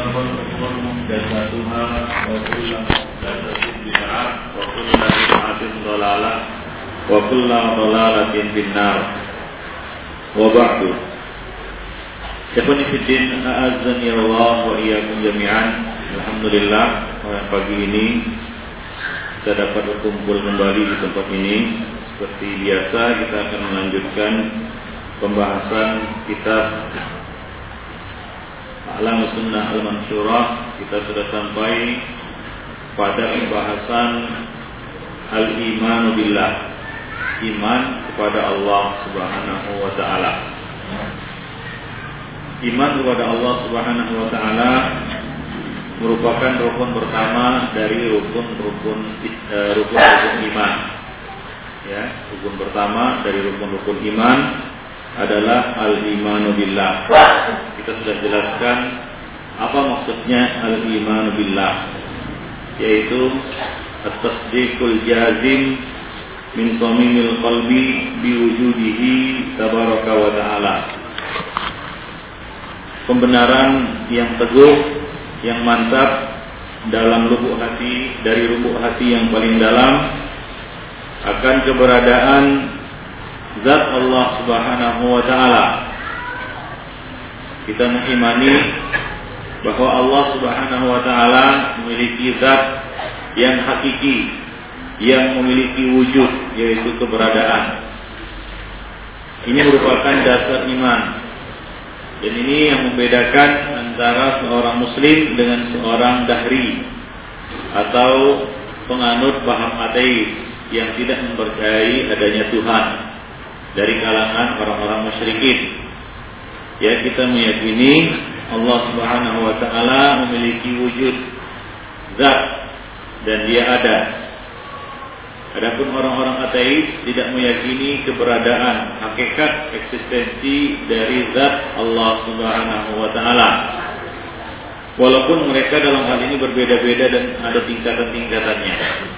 وشر الأمور محدثاتها وكل محدثة بدعة وكل بدعة ضلالة وكل ضلالة في النار وبعد Ikhwani Fiddin A'azzani Allah wa iyyakum jami'an Alhamdulillah pagi ini kita dapat berkumpul kembali di tempat ini Seperti biasa kita akan melanjutkan pembahasan kitab Alam Sunnah Al-Mansyurah Kita sudah sampai pada pembahasan Al-Iman Billah. Iman kepada Allah Subhanahu Wa Ta'ala. Iman kepada Allah Subhanahu wa taala merupakan rukun pertama dari rukun-rukun uh, rukun-rukun iman. Ya, rukun pertama dari rukun-rukun iman adalah al-imanu billah. Kita sudah jelaskan apa maksudnya al-imanu billah yaitu at-tasdiqul jazim min samimil qalbi biwujudihi tabaraka wa ta'ala pembenaran yang teguh, yang mantap dalam lubuk hati dari lubuk hati yang paling dalam akan keberadaan zat Allah Subhanahu wa taala. Kita mengimani bahwa Allah Subhanahu wa taala memiliki zat yang hakiki, yang memiliki wujud yaitu keberadaan. Ini merupakan dasar iman dan ini yang membedakan antara seorang muslim dengan seorang dahri atau penganut paham ateis yang tidak mempercayai adanya Tuhan dari kalangan orang-orang musyrikin. Ya kita meyakini Allah Subhanahu wa taala memiliki wujud zat dan dia ada Adapun orang-orang ateis tidak meyakini keberadaan hakikat eksistensi dari zat Allah Subhanahu wa taala. Walaupun mereka dalam hal ini berbeda-beda dan ada tingkatan-tingkatannya.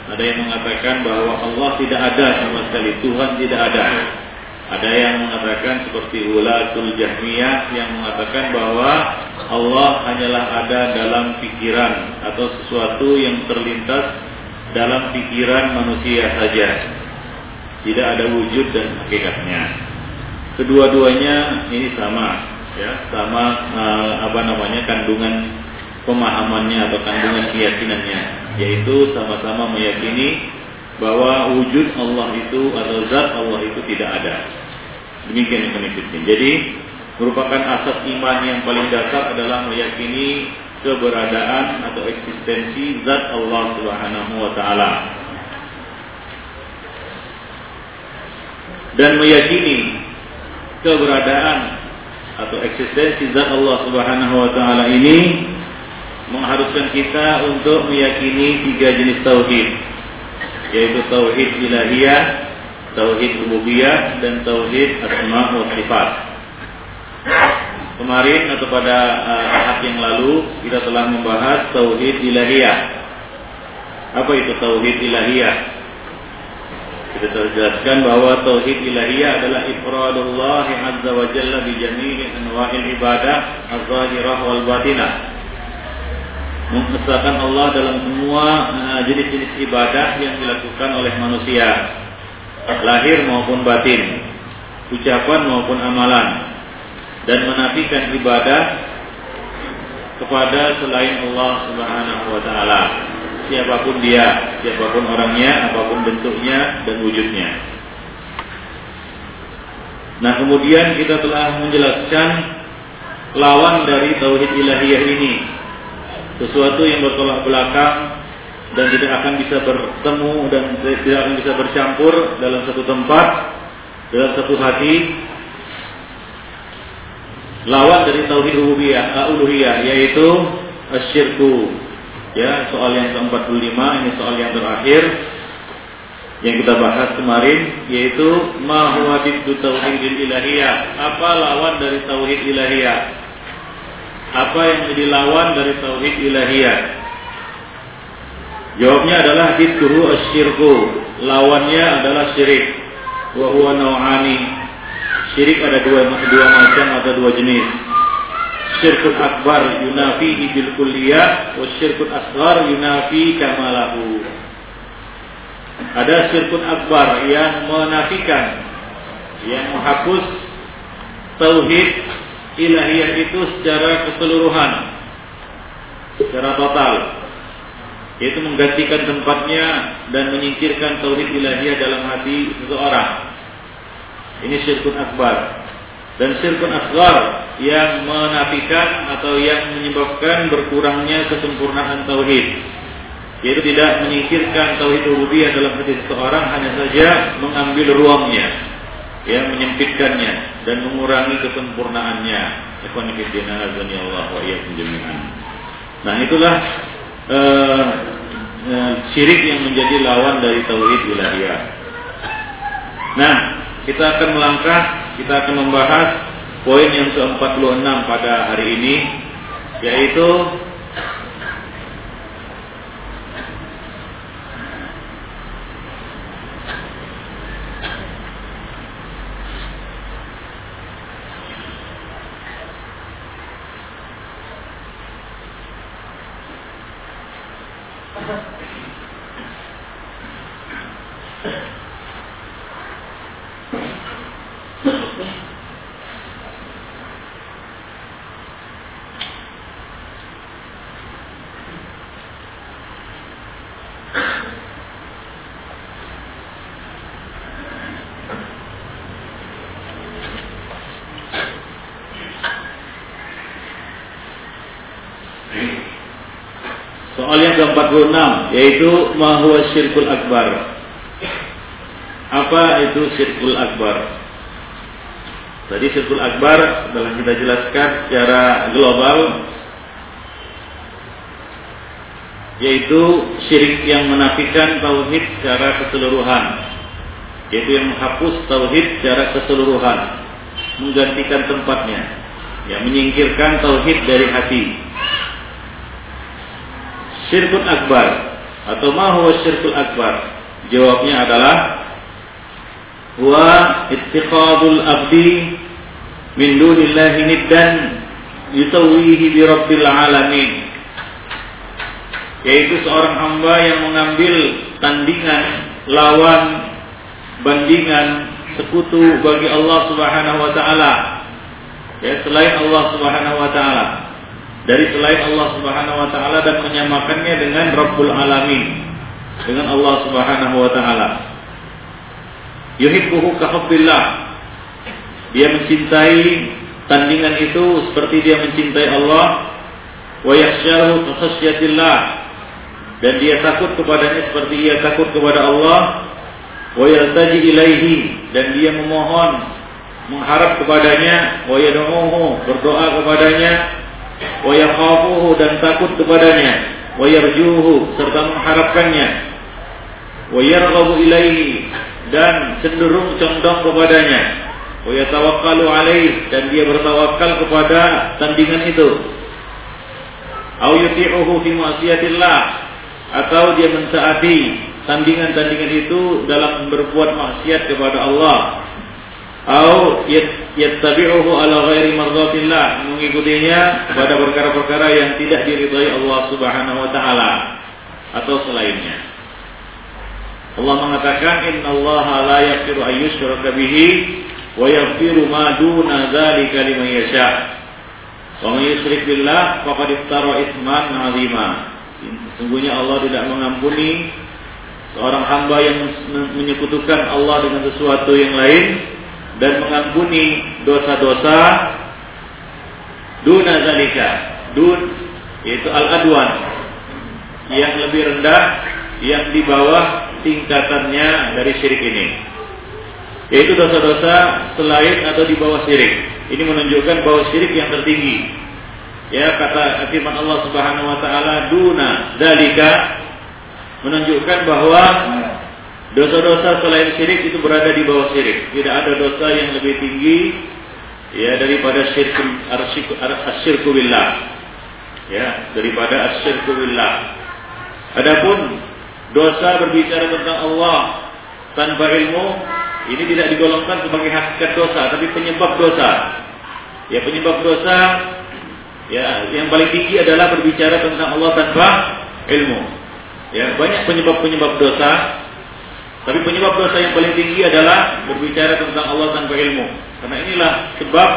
Ada yang mengatakan bahwa Allah tidak ada sama sekali, Tuhan tidak ada. Ada yang mengatakan seperti ulatul jahmiyah yang mengatakan bahwa Allah hanyalah ada dalam pikiran atau sesuatu yang terlintas dalam pikiran manusia saja. Tidak ada wujud dan hakikatnya. Kedua-duanya ini sama, ya, sama uh, apa namanya kandungan pemahamannya atau kandungan keyakinannya, yaitu sama-sama meyakini bahwa wujud Allah itu atau zat Allah itu tidak ada. Demikian yang Jadi merupakan asas iman yang paling dasar adalah meyakini keberadaan atau eksistensi zat Allah Subhanahu wa taala. Dan meyakini keberadaan atau eksistensi zat Allah Subhanahu wa taala ini mengharuskan kita untuk meyakini tiga jenis tauhid yaitu tauhid ilahiyah, tauhid rububiyah dan tauhid asma wa sifat kemarin atau pada uh, yang lalu kita telah membahas tauhid ilahiyah. Apa itu tauhid ilahiyah? Kita telah jelaskan bahwa tauhid ilahiyah adalah ifradullah azza wa jalla bi jami'i anwa'il ibadah az-zahirah wal batinah. Mengesahkan Allah dalam semua uh, jenis-jenis ibadah yang dilakukan oleh manusia, lahir maupun batin, ucapan maupun amalan dan menafikan ibadah kepada selain Allah Subhanahu wa taala. Siapa pun dia, siapa pun orangnya, apa pun bentuknya dan wujudnya. Nah, kemudian kita telah menjelaskan lawan dari tauhid ilahiyah ini. Sesuatu yang bertolak belakang dan tidak akan bisa bertemu dan tidak akan bisa bercampur dalam satu tempat, dalam satu hati lawan dari tauhid rububiyah, uh, uluhiyah yaitu asyirku. Ya, soal yang ke-45 ini soal yang terakhir yang kita bahas kemarin yaitu ma huwa tauhidil ilahiyah. Apa lawan dari tauhid ilahiyah? Apa yang menjadi lawan dari tauhid ilahiyah? Jawabnya adalah dituhu asyirku. Lawannya adalah syirik. Wa huwa nau'ani Syirik ada dua dua macam atau dua jenis. syirkun akbar yunafi bil kulliyah wa syirkun asghar yunafi kamalahu. Ada syirkun akbar yang menafikan yang menghapus tauhid ilahiyah itu secara keseluruhan. Secara total. Yaitu menggantikan tempatnya dan menyingkirkan tauhid ilahiyah dalam hati seseorang. Ini syirkun akbar. Dan syirkun asghar yang menafikan atau yang menyebabkan berkurangnya kesempurnaan tauhid. Yaitu tidak menyingkirkan tauhid rububiyah dalam hati seseorang hanya saja mengambil ruangnya ya menyempitkannya dan mengurangi kesempurnaannya. Allah nah itulah uh, uh, syirik yang menjadi lawan dari tauhid ilahiyah. Nah kita akan melangkah, kita akan membahas poin yang ke-46 pada hari ini yaitu Thank you. Ke-46 yaitu mahwa syirkul akbar. Apa itu syirkul akbar? Tadi syirkul akbar telah kita jelaskan secara global yaitu syirik yang menafikan tauhid secara keseluruhan yaitu yang menghapus tauhid secara keseluruhan menggantikan tempatnya yang menyingkirkan tauhid dari hati syirkun akbar. Atau ma huwa syirkul akbar? Jawabnya adalah wa ittiqadul abdi min dunillahi niddan yutawihi bi rabbil alamin. Yaitu seorang hamba yang mengambil tandingan lawan bandingan sekutu bagi Allah Subhanahu wa taala. Ya selain Allah Subhanahu wa taala dari selain Allah Subhanahu wa taala dan menyamakannya dengan Rabbul Alamin dengan Allah Subhanahu wa taala. Yuhibbuhu kahubbillah. Dia mencintai tandingan itu seperti dia mencintai Allah. Wa yakhsyahu khasyatillah. Dan dia takut kepadanya seperti ia takut kepada Allah. Wa yaltaji ilaihi. Dan dia memohon mengharap kepadanya. Wa yad'uhu berdoa kepadanya wa yakhafuhu dan takut kepadanya. Wa yarjuhu serta mengharapkannya. Wa yarghabu ilaihi dan cenderung condong kepadanya. Wa yatawakkalu alaihi dan dia bertawakal kepada tandingan itu. Au yuti'uhu fi ma'siyatillah atau dia mentaati tandingan-tandingan itu dalam berbuat maksiat kepada Allah atau yattabi'uhu ala ghairi mardatillah mengikutinya pada perkara-perkara yang tidak diridhai Allah Subhanahu wa taala atau selainnya. Allah mengatakan innallaha la yaghfiru an yushraka bihi wa yaghfiru ma duna dzalika liman yasha. Wa man yusyrik billah faqad iftara itsman 'azima. Sungguhnya Allah tidak mengampuni seorang hamba yang menyekutukan Allah dengan sesuatu yang lain dan mengampuni dosa-dosa duna zalika. Dun yaitu al-adwan. Yang lebih rendah yang di bawah tingkatannya dari syirik ini. Yaitu dosa-dosa selain atau di bawah syirik. Ini menunjukkan bahwa syirik yang tertinggi. Ya kata firman Allah Subhanahu wa taala duna zalika menunjukkan bahwa Dosa-dosa selain syirik itu berada di bawah syirik. Tidak ada dosa yang lebih tinggi ya daripada syirik asyirku billah. Ya, daripada asyirku billah. Adapun dosa berbicara tentang Allah tanpa ilmu ini tidak digolongkan sebagai hakikat dosa, tapi penyebab dosa. Ya, penyebab dosa Ya, yang paling tinggi adalah berbicara tentang Allah tanpa ilmu. Ya, banyak penyebab-penyebab dosa. Tapi penyebab dosa yang paling tinggi adalah berbicara tentang Allah tanpa ilmu. Karena inilah sebab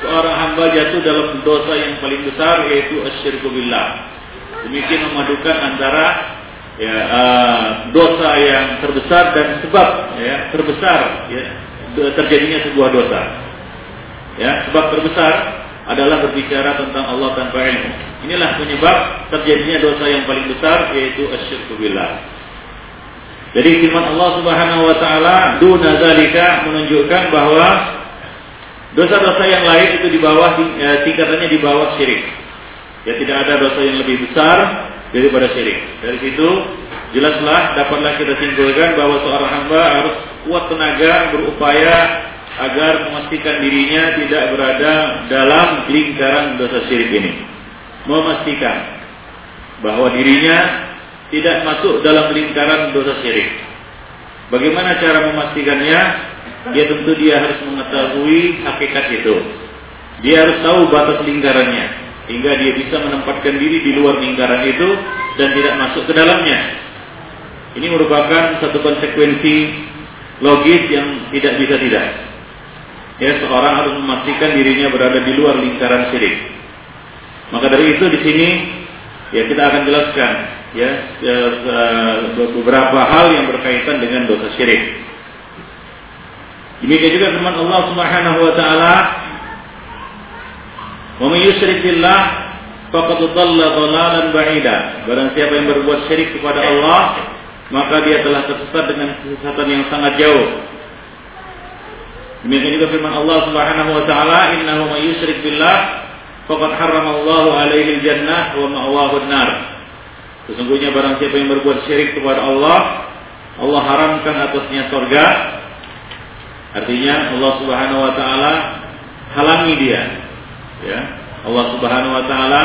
seorang hamba jatuh dalam dosa yang paling besar yaitu asyirku billah. Demikian memadukan antara ya, uh, dosa yang terbesar dan sebab ya, terbesar ya, terjadinya sebuah dosa. Ya, sebab terbesar adalah berbicara tentang Allah tanpa ilmu. Inilah penyebab terjadinya dosa yang paling besar yaitu asyirku billah. Jadi firman Allah Subhanahu wa taala duna zalika menunjukkan bahwa dosa-dosa yang lain itu di bawah eh, tingkatannya di bawah syirik. Ya tidak ada dosa yang lebih besar daripada syirik. Dari situ jelaslah dapatlah kita simpulkan bahwa seorang hamba harus kuat tenaga berupaya agar memastikan dirinya tidak berada dalam lingkaran dosa syirik ini. Memastikan bahwa dirinya tidak masuk dalam lingkaran dosa syirik. Bagaimana cara memastikannya? Dia tentu dia harus mengetahui hakikat itu. Dia harus tahu batas lingkarannya hingga dia bisa menempatkan diri di luar lingkaran itu dan tidak masuk ke dalamnya. Ini merupakan satu konsekuensi logis yang tidak bisa tidak. Ya, seorang harus memastikan dirinya berada di luar lingkaran syirik. Maka dari itu di sini ya kita akan jelaskan ya, ya beberapa hal yang berkaitan dengan dosa syirik. Demikian juga firman Allah Subhanahu wa taala, "Wa may yusyrik billah faqad dhalla dhalalan ba'ida." Barang siapa yang berbuat syirik kepada Allah, maka dia telah tersesat dengan kesesatan yang sangat jauh. Demikian juga firman Allah Subhanahu wa taala, "Innahu may yusyrik billah faqad harramallahu alaihi jannah wa ma'wahu an-nar." Sesungguhnya barang siapa yang berbuat syirik kepada Allah, Allah haramkan atasnya surga. Artinya Allah Subhanahu wa taala halangi dia. Ya. Allah Subhanahu wa taala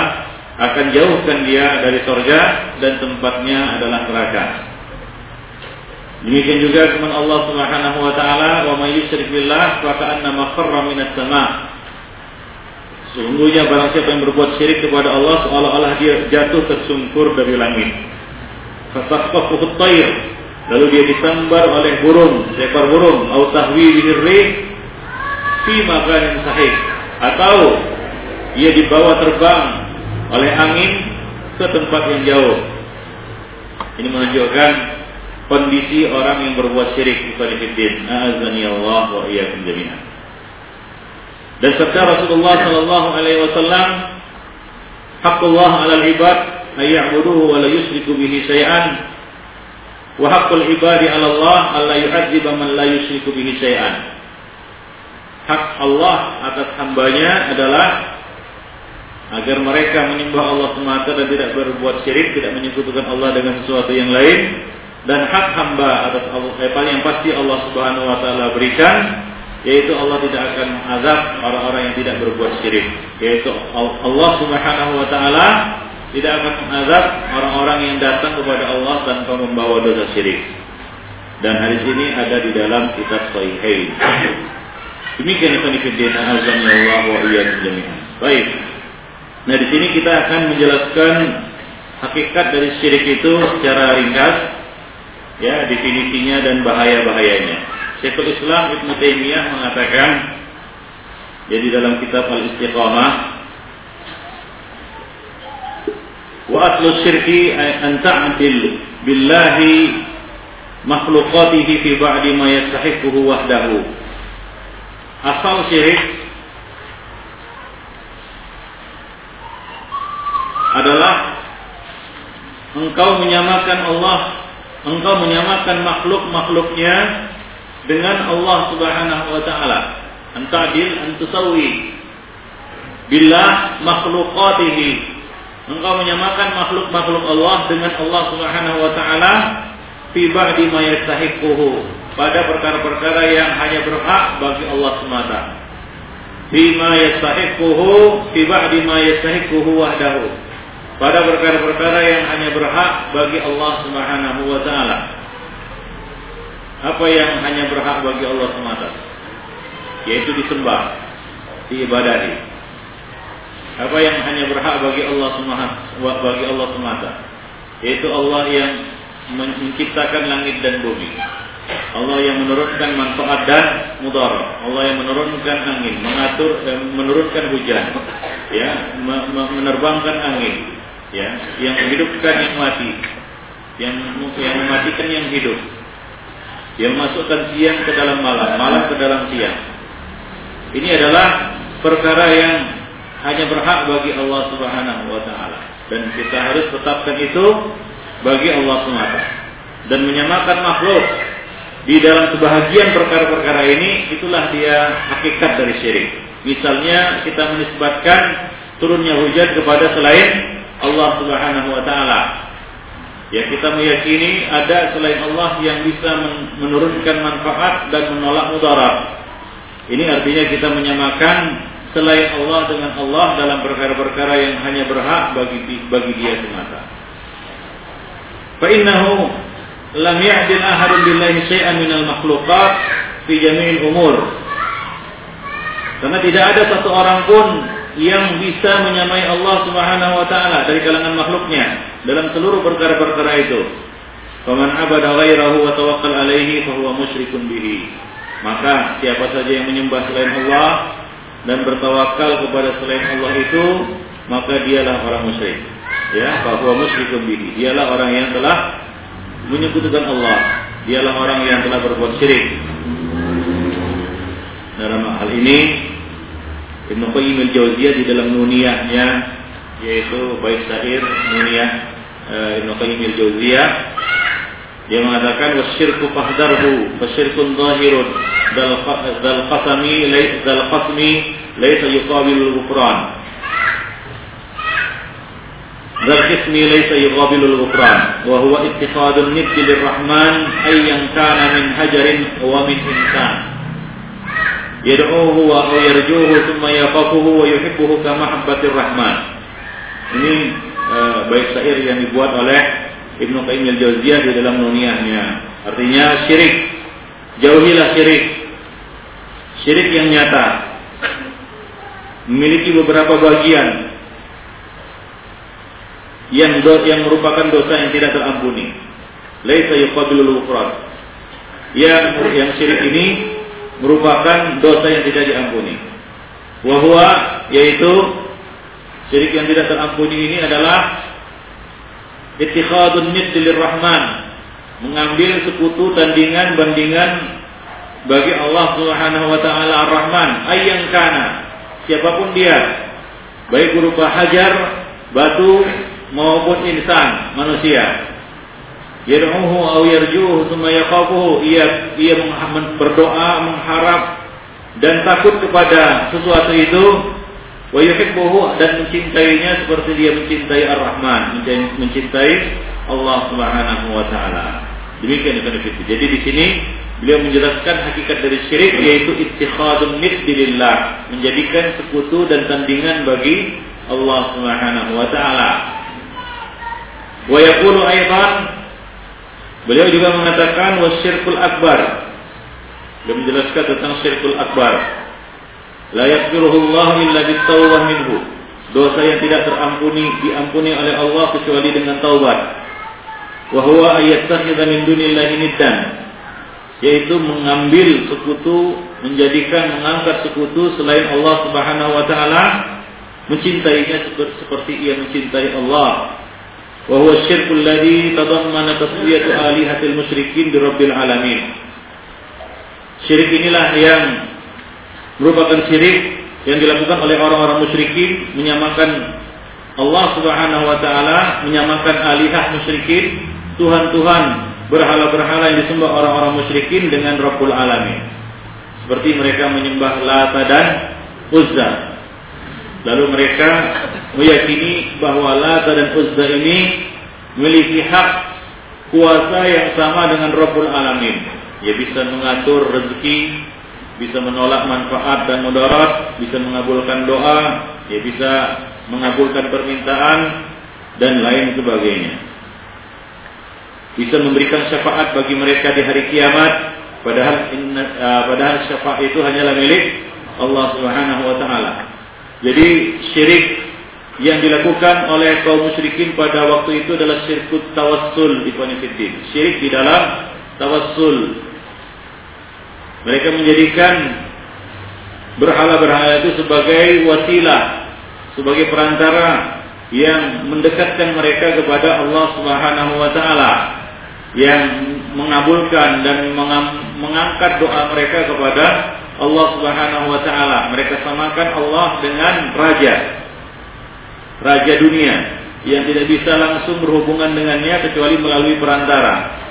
akan jauhkan dia dari surga dan tempatnya adalah neraka. Demikian juga firman Allah Subhanahu wa taala, "Wa may yusyrik billah fa ka'annama kharra minas sama'." Sungguhnya barang siapa yang berbuat syirik kepada Allah seolah-olah dia jatuh tersungkur dari langit. Fasaqafuhu tayr. Lalu dia disambar oleh burung, seekor burung, atau tahwi bihi fi makanin sahih. Atau ia dibawa terbang oleh angin ke tempat yang jauh. Ini menunjukkan kondisi orang yang berbuat syirik kepada Allah wa iyyakum jami'an. Dan sabda Rasulullah sallallahu alaihi wasallam, "Haqqullah 'alal ibad ay ya'buduhu wa la yusyriku bihi syai'an." Wa haqqul ibadi 'ala Allah alla yu'adziba man la yusyriku bihi syai'an. Hak Allah atas hambanya adalah agar mereka menyembah Allah semata dan tidak berbuat syirik, tidak menyekutukan Allah dengan sesuatu yang lain dan hak hamba atas Allah eh, yang pasti Allah Subhanahu wa taala berikan yaitu Allah tidak akan mengazab orang-orang yang tidak berbuat syirik. Yaitu Allah Subhanahu wa taala tidak akan mengazab orang-orang yang datang kepada Allah tanpa membawa dosa syirik. Dan hadis ini ada di dalam kitab Sahihain. Demikian itu fillah azan Allah wa iyyakum jami'an. Baik. Nah di sini kita akan menjelaskan hakikat dari syirik itu secara ringkas ya definisinya dan bahaya-bahayanya. Syekhul Islam Ibnu Taimiyah mengatakan jadi dalam kitab Al-Istiqamah wa aslu syirki an ta'dil billahi makhluqatihi fi ba'di ma yastahiquhu wahdahu. Asal syirik adalah engkau menyamakan Allah engkau menyamakan makhluk-makhluknya dengan Allah Subhanahu wa taala. Antadil antusawi billah makhluqatihi. Engkau menyamakan makhluk-makhluk Allah dengan Allah Subhanahu wa taala fi ba'di ma pada perkara-perkara yang hanya berhak bagi Allah semata. Bima yastahiquhu fi ba'di ma yastahiquhu wahdahu pada perkara-perkara yang hanya berhak bagi Allah Subhanahu wa taala. Apa yang hanya berhak bagi Allah semata? Yaitu disembah, diibadahi. apa yang hanya berhak bagi Allah semata bagi Allah semata yaitu Allah yang menciptakan langit dan bumi Allah yang menurunkan manfaat dan mudarat Allah yang menurunkan angin mengatur eh, menurunkan hujan ya menerbangkan angin ya yang menghidupkan yang mati yang yang mematikan yang hidup yang masukkan siang ke dalam malam malam ke dalam siang ini adalah perkara yang hanya berhak bagi Allah Subhanahu wa taala dan kita harus tetapkan itu bagi Allah semata dan menyamakan makhluk di dalam sebahagian perkara-perkara ini itulah dia hakikat dari syirik. Misalnya kita menisbatkan turunnya hujan kepada selain Allah Subhanahu wa taala. Ya kita meyakini ada selain Allah yang bisa menurunkan manfaat dan menolak mudarat. Ini artinya kita menyamakan selain Allah dengan Allah dalam perkara-perkara yang hanya berhak bagi bagi Dia semata. Fa innahu lam ya'dil ahadun billahi syai'an minal makhluqat fi jami'il umur. Karena tidak ada satu orang pun yang bisa menyamai Allah Subhanahu wa taala dari kalangan makhluknya dalam seluruh perkara-perkara itu. Faman abada ghairahu wa tawakkal alaihi fa huwa musyrikun bihi. Maka siapa saja yang menyembah selain Allah dan bertawakal kepada selain Allah itu maka dialah orang musyrik ya bahwa musyrikun bihi dialah orang yang telah menyekutukan Allah dialah orang yang telah berbuat syirik dalam hal ini Ibnu Qayyim al-Jauziyah di dalam nuniyahnya yaitu bait syair nuniyah uh, Ibnu Qayyim al-Jauziyah dia mengatakan wasyirku fahdarhu fasyirkun zahirun dal qasami dal qasmi laisa yuqabilul ghufran. Dal qismi laisa yuqabilul ghufran. Wa huwa ittikhadun niddi lirrahman ayyan kana min hajarin wa min insan yad'uhu wa yarjuhu thumma yaqafuhu wa yuhibbuhu kama habbatir rahman ini uh, baik syair yang dibuat oleh Ibnu Qayyim al-Jauziyah di dalam nuniyahnya. Artinya syirik. Jauhilah syirik. Syirik yang nyata. Memiliki beberapa bagian yang do, yang merupakan dosa yang tidak terampuni. Laisa yuqabilul ghufran. Yang yang syirik ini merupakan dosa yang tidak diampuni. Wahwa yaitu syirik yang tidak terampuni ini adalah ittikhadun niddir rahman mengambil sekutu tandingan bandingan bagi Allah Subhanahu wa taala Ar-Rahman ayyang kana siapa pun dia baik berupa hajar batu maupun insan manusia yad'uhu aw yarjuhu thumma yaqafuhu ia ia berdoa mengharap dan takut kepada sesuatu itu wa yuhibbuhu dan mencintainya seperti dia mencintai Ar-Rahman, mencintai Allah Subhanahu wa taala. Demikian itu. Jadi di sini beliau menjelaskan hakikat dari syirik yaitu ittikhadun lillah, menjadikan sekutu dan tandingan bagi Allah Subhanahu wa taala. Wa yaqulu aidan beliau juga mengatakan wasyirkul akbar. Beliau menjelaskan tentang syirkul akbar La Allah illa bitawbah minhu. Dosa yang tidak terampuni diampuni oleh Allah kecuali dengan taubat. Wa huwa ayyattakhidha min dunillahi niddan. Yaitu mengambil sekutu, menjadikan mengangkat sekutu selain Allah Subhanahu wa taala, mencintainya seperti ia mencintai Allah. Syirkul ladzi tadammana taswiyatu alihatil musyrikin bi rabbil alamin. Syirik inilah yang merupakan syirik yang dilakukan oleh orang-orang musyrikin menyamakan Allah Subhanahu wa taala menyamakan alihah musyrikin tuhan-tuhan berhala-berhala yang disembah orang-orang musyrikin dengan Rabbul Alamin. Seperti mereka menyembah Lata dan Uzza. Lalu mereka meyakini bahwa Lata dan Uzza ini memiliki hak kuasa yang sama dengan Rabbul Alamin. Ia bisa mengatur rezeki, bisa menolak manfaat dan mudarat, bisa mengabulkan doa, ya bisa mengabulkan permintaan dan lain sebagainya. Bisa memberikan syafaat bagi mereka di hari kiamat, padahal uh, padahal syafaat itu hanyalah milik Allah Subhanahu wa taala. Jadi syirik yang dilakukan oleh kaum musyrikin pada waktu itu adalah syirkut tawassul ikhwanifiddin. Syirik di dalam tawassul. Mereka menjadikan berhala-berhala itu sebagai wasilah, sebagai perantara yang mendekatkan mereka kepada Allah Subhanahu wa taala yang mengabulkan dan mengangkat doa mereka kepada Allah Subhanahu wa taala. Mereka samakan Allah dengan raja. Raja dunia yang tidak bisa langsung berhubungan dengannya kecuali melalui perantara.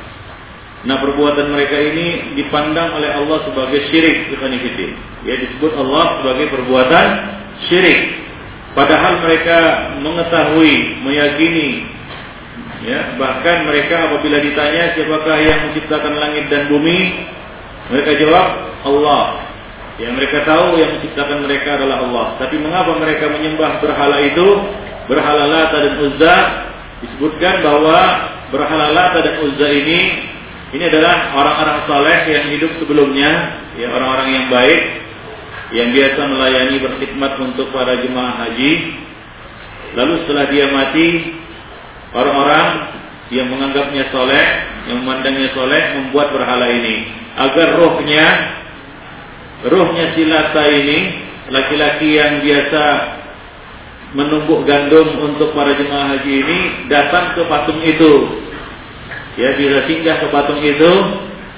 Nah perbuatan mereka ini dipandang oleh Allah sebagai syirik ikhwanifidin. Ya disebut Allah sebagai perbuatan syirik. Padahal mereka mengetahui, meyakini, ya bahkan mereka apabila ditanya siapakah yang menciptakan langit dan bumi, mereka jawab Allah. Yang mereka tahu yang menciptakan mereka adalah Allah. Tapi mengapa mereka menyembah berhala itu? Berhala Lata dan Uzza disebutkan bahwa berhala Lata dan Uzza ini ini adalah orang-orang saleh yang hidup sebelumnya, ya orang-orang yang baik yang biasa melayani berkhidmat untuk para jemaah haji. Lalu setelah dia mati, orang-orang yang menganggapnya soleh, yang memandangnya soleh, membuat berhala ini agar rohnya Ruhnya silata ini laki-laki yang biasa menumbuk gandum untuk para jemaah haji ini datang ke patung itu. Ya bisa singgah ke patung itu,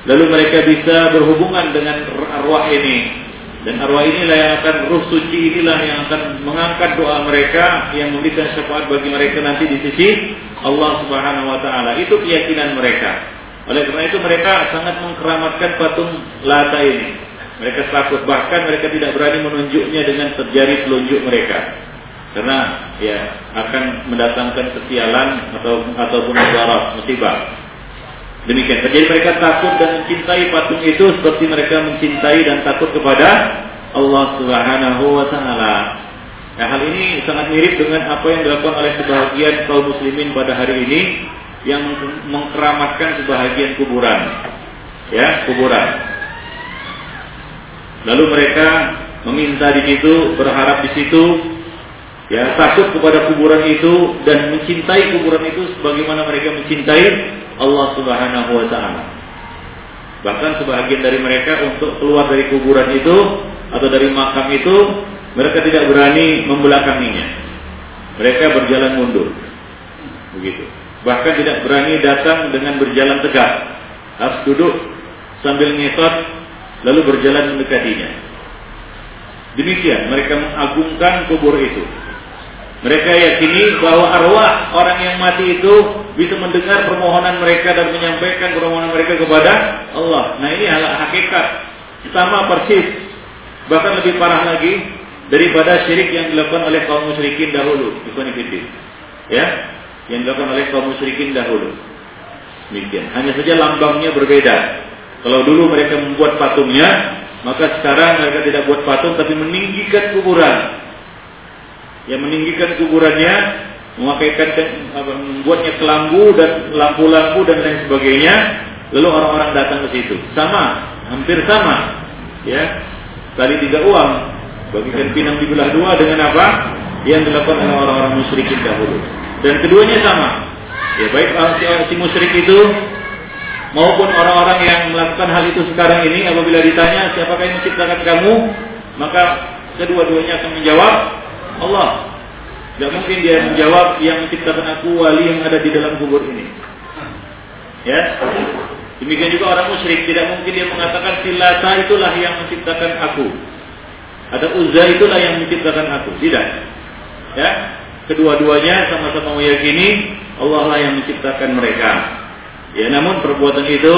lalu mereka bisa berhubungan dengan arwah ini. Dan arwah inilah yang akan ruh suci inilah yang akan mengangkat doa mereka yang memberikan syafaat bagi mereka nanti di sisi Allah Subhanahu wa taala. Itu keyakinan mereka. Oleh karena itu mereka sangat mengkeramatkan patung Lata ini. Mereka takut bahkan mereka tidak berani menunjuknya dengan terjari telunjuk mereka. Karena ya akan mendatangkan kesialan atau ataupun mudarat musibah. Demikian. Jadi mereka takut dan mencintai patung itu seperti mereka mencintai dan takut kepada Allah Subhanahu wa taala. Nah, hal ini sangat mirip dengan apa yang dilakukan oleh sebahagian kaum muslimin pada hari ini yang mengkeramatkan sebahagian kuburan. Ya, kuburan. Lalu mereka meminta di situ, berharap di situ, ya takut kepada kuburan itu dan mencintai kuburan itu sebagaimana mereka mencintai Allah Subhanahu wa taala. Bahkan sebagian dari mereka untuk keluar dari kuburan itu atau dari makam itu mereka tidak berani membelakanginya. Mereka berjalan mundur. Begitu. Bahkan tidak berani datang dengan berjalan tegak. Harus duduk sambil ngetot lalu berjalan mendekatinya. Demikian mereka mengagungkan kubur itu. Mereka yakini bahwa arwah orang yang mati itu bisa mendengar permohonan mereka dan menyampaikan permohonan mereka kepada Allah. Nah ini hal hakikat sama persis bahkan lebih parah lagi daripada syirik yang dilakukan oleh kaum musyrikin dahulu. Ya, yang dilakukan oleh kaum musyrikin dahulu. Demikian. Hanya saja lambangnya berbeda. Kalau dulu mereka membuat patungnya, maka sekarang mereka tidak buat patung tapi meninggikan kuburan. Yang meninggikan kuburannya, memakaikan membuatnya kelambu dan lampu-lampu dan lain sebagainya, lalu orang-orang datang ke situ. Sama, hampir sama. Ya. Kali tiga uang, bagikan pinang dibelah dua dengan apa? Yang dilakukan oleh orang-orang musyrikin dahulu. Dan keduanya sama. Ya baik si musyrik itu maupun orang-orang yang melakukan hal itu sekarang ini apabila ditanya siapakah yang menciptakan kamu? Maka kedua-duanya akan menjawab Allah. Tidak mungkin dia menjawab yang menciptakan aku wali yang ada di dalam kubur ini. Ya? Demikian juga orang musyrik tidak mungkin dia mengatakan silata itulah yang menciptakan aku. Atau uzza itulah yang menciptakan aku. Tidak. Ya? Kedua-duanya sama-sama meyakini Allah lah yang menciptakan mereka Ya namun perbuatan itu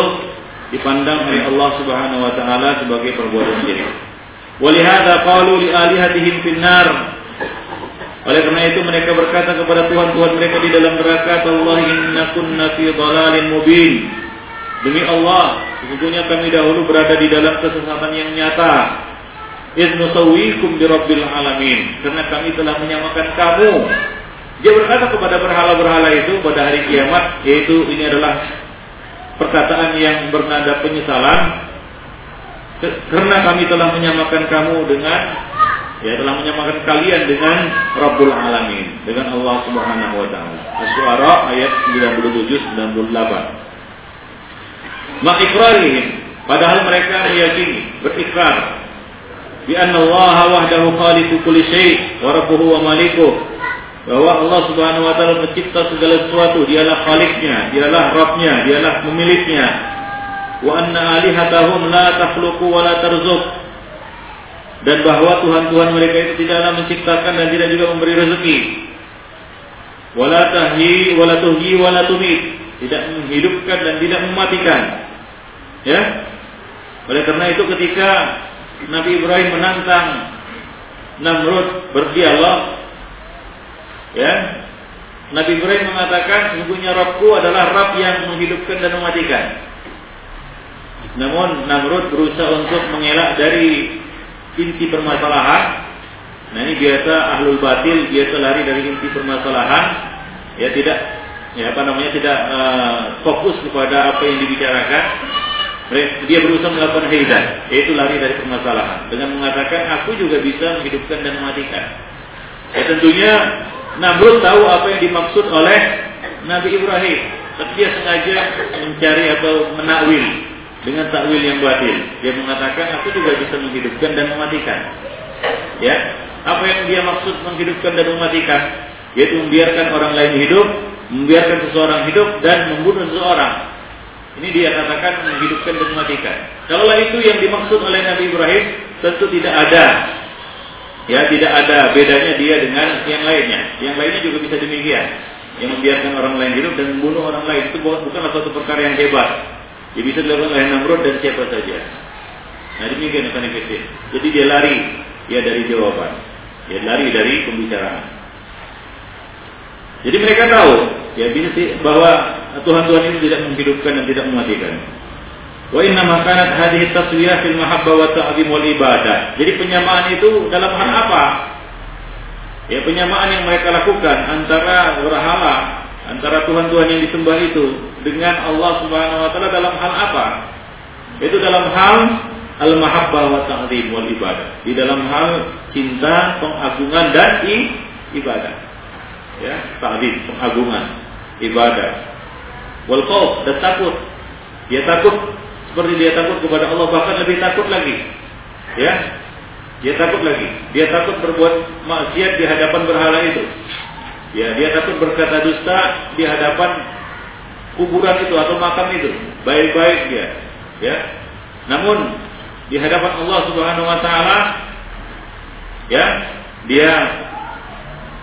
dipandang oleh Allah Subhanahu wa taala sebagai perbuatan syirik. Walihada qalu li alihatihim finnar. Oleh karena itu mereka berkata kepada Tuhan-Tuhan mereka di dalam neraka, "Allah inna kunna fi dhalalin mubin." Demi Allah, sesungguhnya kami dahulu berada di dalam kesesatan yang nyata. Idnu sawikum bi rabbil alamin. Karena kami telah menyamakan kamu. Dia berkata kepada berhala-berhala itu pada hari kiamat, yaitu ini adalah perkataan yang bernada penyesalan karena kami telah menyamakan kamu dengan Ya telah menyamakan kalian dengan Rabbul Alamin, dengan Allah Subhanahu wa taala. Asy-Syu'ara ayat 97 98. Ma'ikrarihim padahal mereka meyakini, berikrar bi anna Allah wahdahu khaliqu kulli syai' wa rabbuhu wa malikuh bahwa Allah Subhanahu wa taala mencipta segala sesuatu, dialah khaliknya, dialah Rabbnya, dialah pemiliknya. Wa anna alihatahum la takhluqu wa la tarzuq. Dan bahwa Tuhan-Tuhan mereka itu tidaklah menciptakan dan tidak juga memberi rezeki. Wala tahyi wala tuhyi wala tumit. Tidak menghidupkan dan tidak mematikan. Ya. Oleh karena itu ketika Nabi Ibrahim menantang Namrud berdialog Ya. Nabi Ibrahim mengatakan sungguhnya Rabbku adalah Rabb yang menghidupkan dan mematikan. Namun Namrud berusaha untuk mengelak dari inti permasalahan. Nah ini biasa ahlul batil biasa lari dari inti permasalahan. Ya tidak ya apa namanya tidak uh, fokus kepada apa yang dibicarakan. Dia berusaha melakukan hidayah, yaitu lari dari permasalahan dengan mengatakan aku juga bisa menghidupkan dan mematikan. Ya tentunya Namrud tahu apa yang dimaksud oleh Nabi Ibrahim. Tapi dia sengaja mencari atau menakwil dengan takwil yang batil. Dia mengatakan aku juga bisa menghidupkan dan mematikan. Ya, apa yang dia maksud menghidupkan dan mematikan? Yaitu membiarkan orang lain hidup, membiarkan seseorang hidup dan membunuh seseorang. Ini dia katakan menghidupkan dan mematikan. Kalau itu yang dimaksud oleh Nabi Ibrahim, tentu tidak ada Ya, tidak ada bedanya dia dengan yang lainnya. Yang lainnya juga bisa demikian. Yang membiarkan orang lain hidup dan membunuh orang lain itu bukanlah suatu perkara yang hebat. Ya bisa dilakukan oleh Namrud dan siapa saja. Nah demikian yang Efendi. Jadi dia lari ya dari jawaban. Dia lari dari pembicaraan. Jadi mereka tahu ya bahwa Tuhan-Tuhan ini tidak menghidupkan dan tidak mematikan. Wa inna makanat hadhihi taswiyah fil mahabbah wa ta'zim wal ibadah. Jadi penyamaan itu dalam hal apa? Ya penyamaan yang mereka lakukan antara berhala, antara tuhan-tuhan yang disembah itu dengan Allah Subhanahu wa taala dalam hal apa? Itu dalam hal al-mahabbah wa ta'zim wal ibadah. Di dalam hal cinta, pengagungan dan i, ibadah. Ya, ta'zim, pengagungan, ibadah. Wal khauf takut. Dia takut seperti dia takut kepada Allah bahkan lebih takut lagi. Ya. Dia takut lagi. Dia takut berbuat maksiat di hadapan berhala itu. Ya, dia takut berkata dusta di hadapan kuburan itu atau makam itu. Baik-baik dia. Ya. Namun di hadapan Allah Subhanahu wa taala ya, dia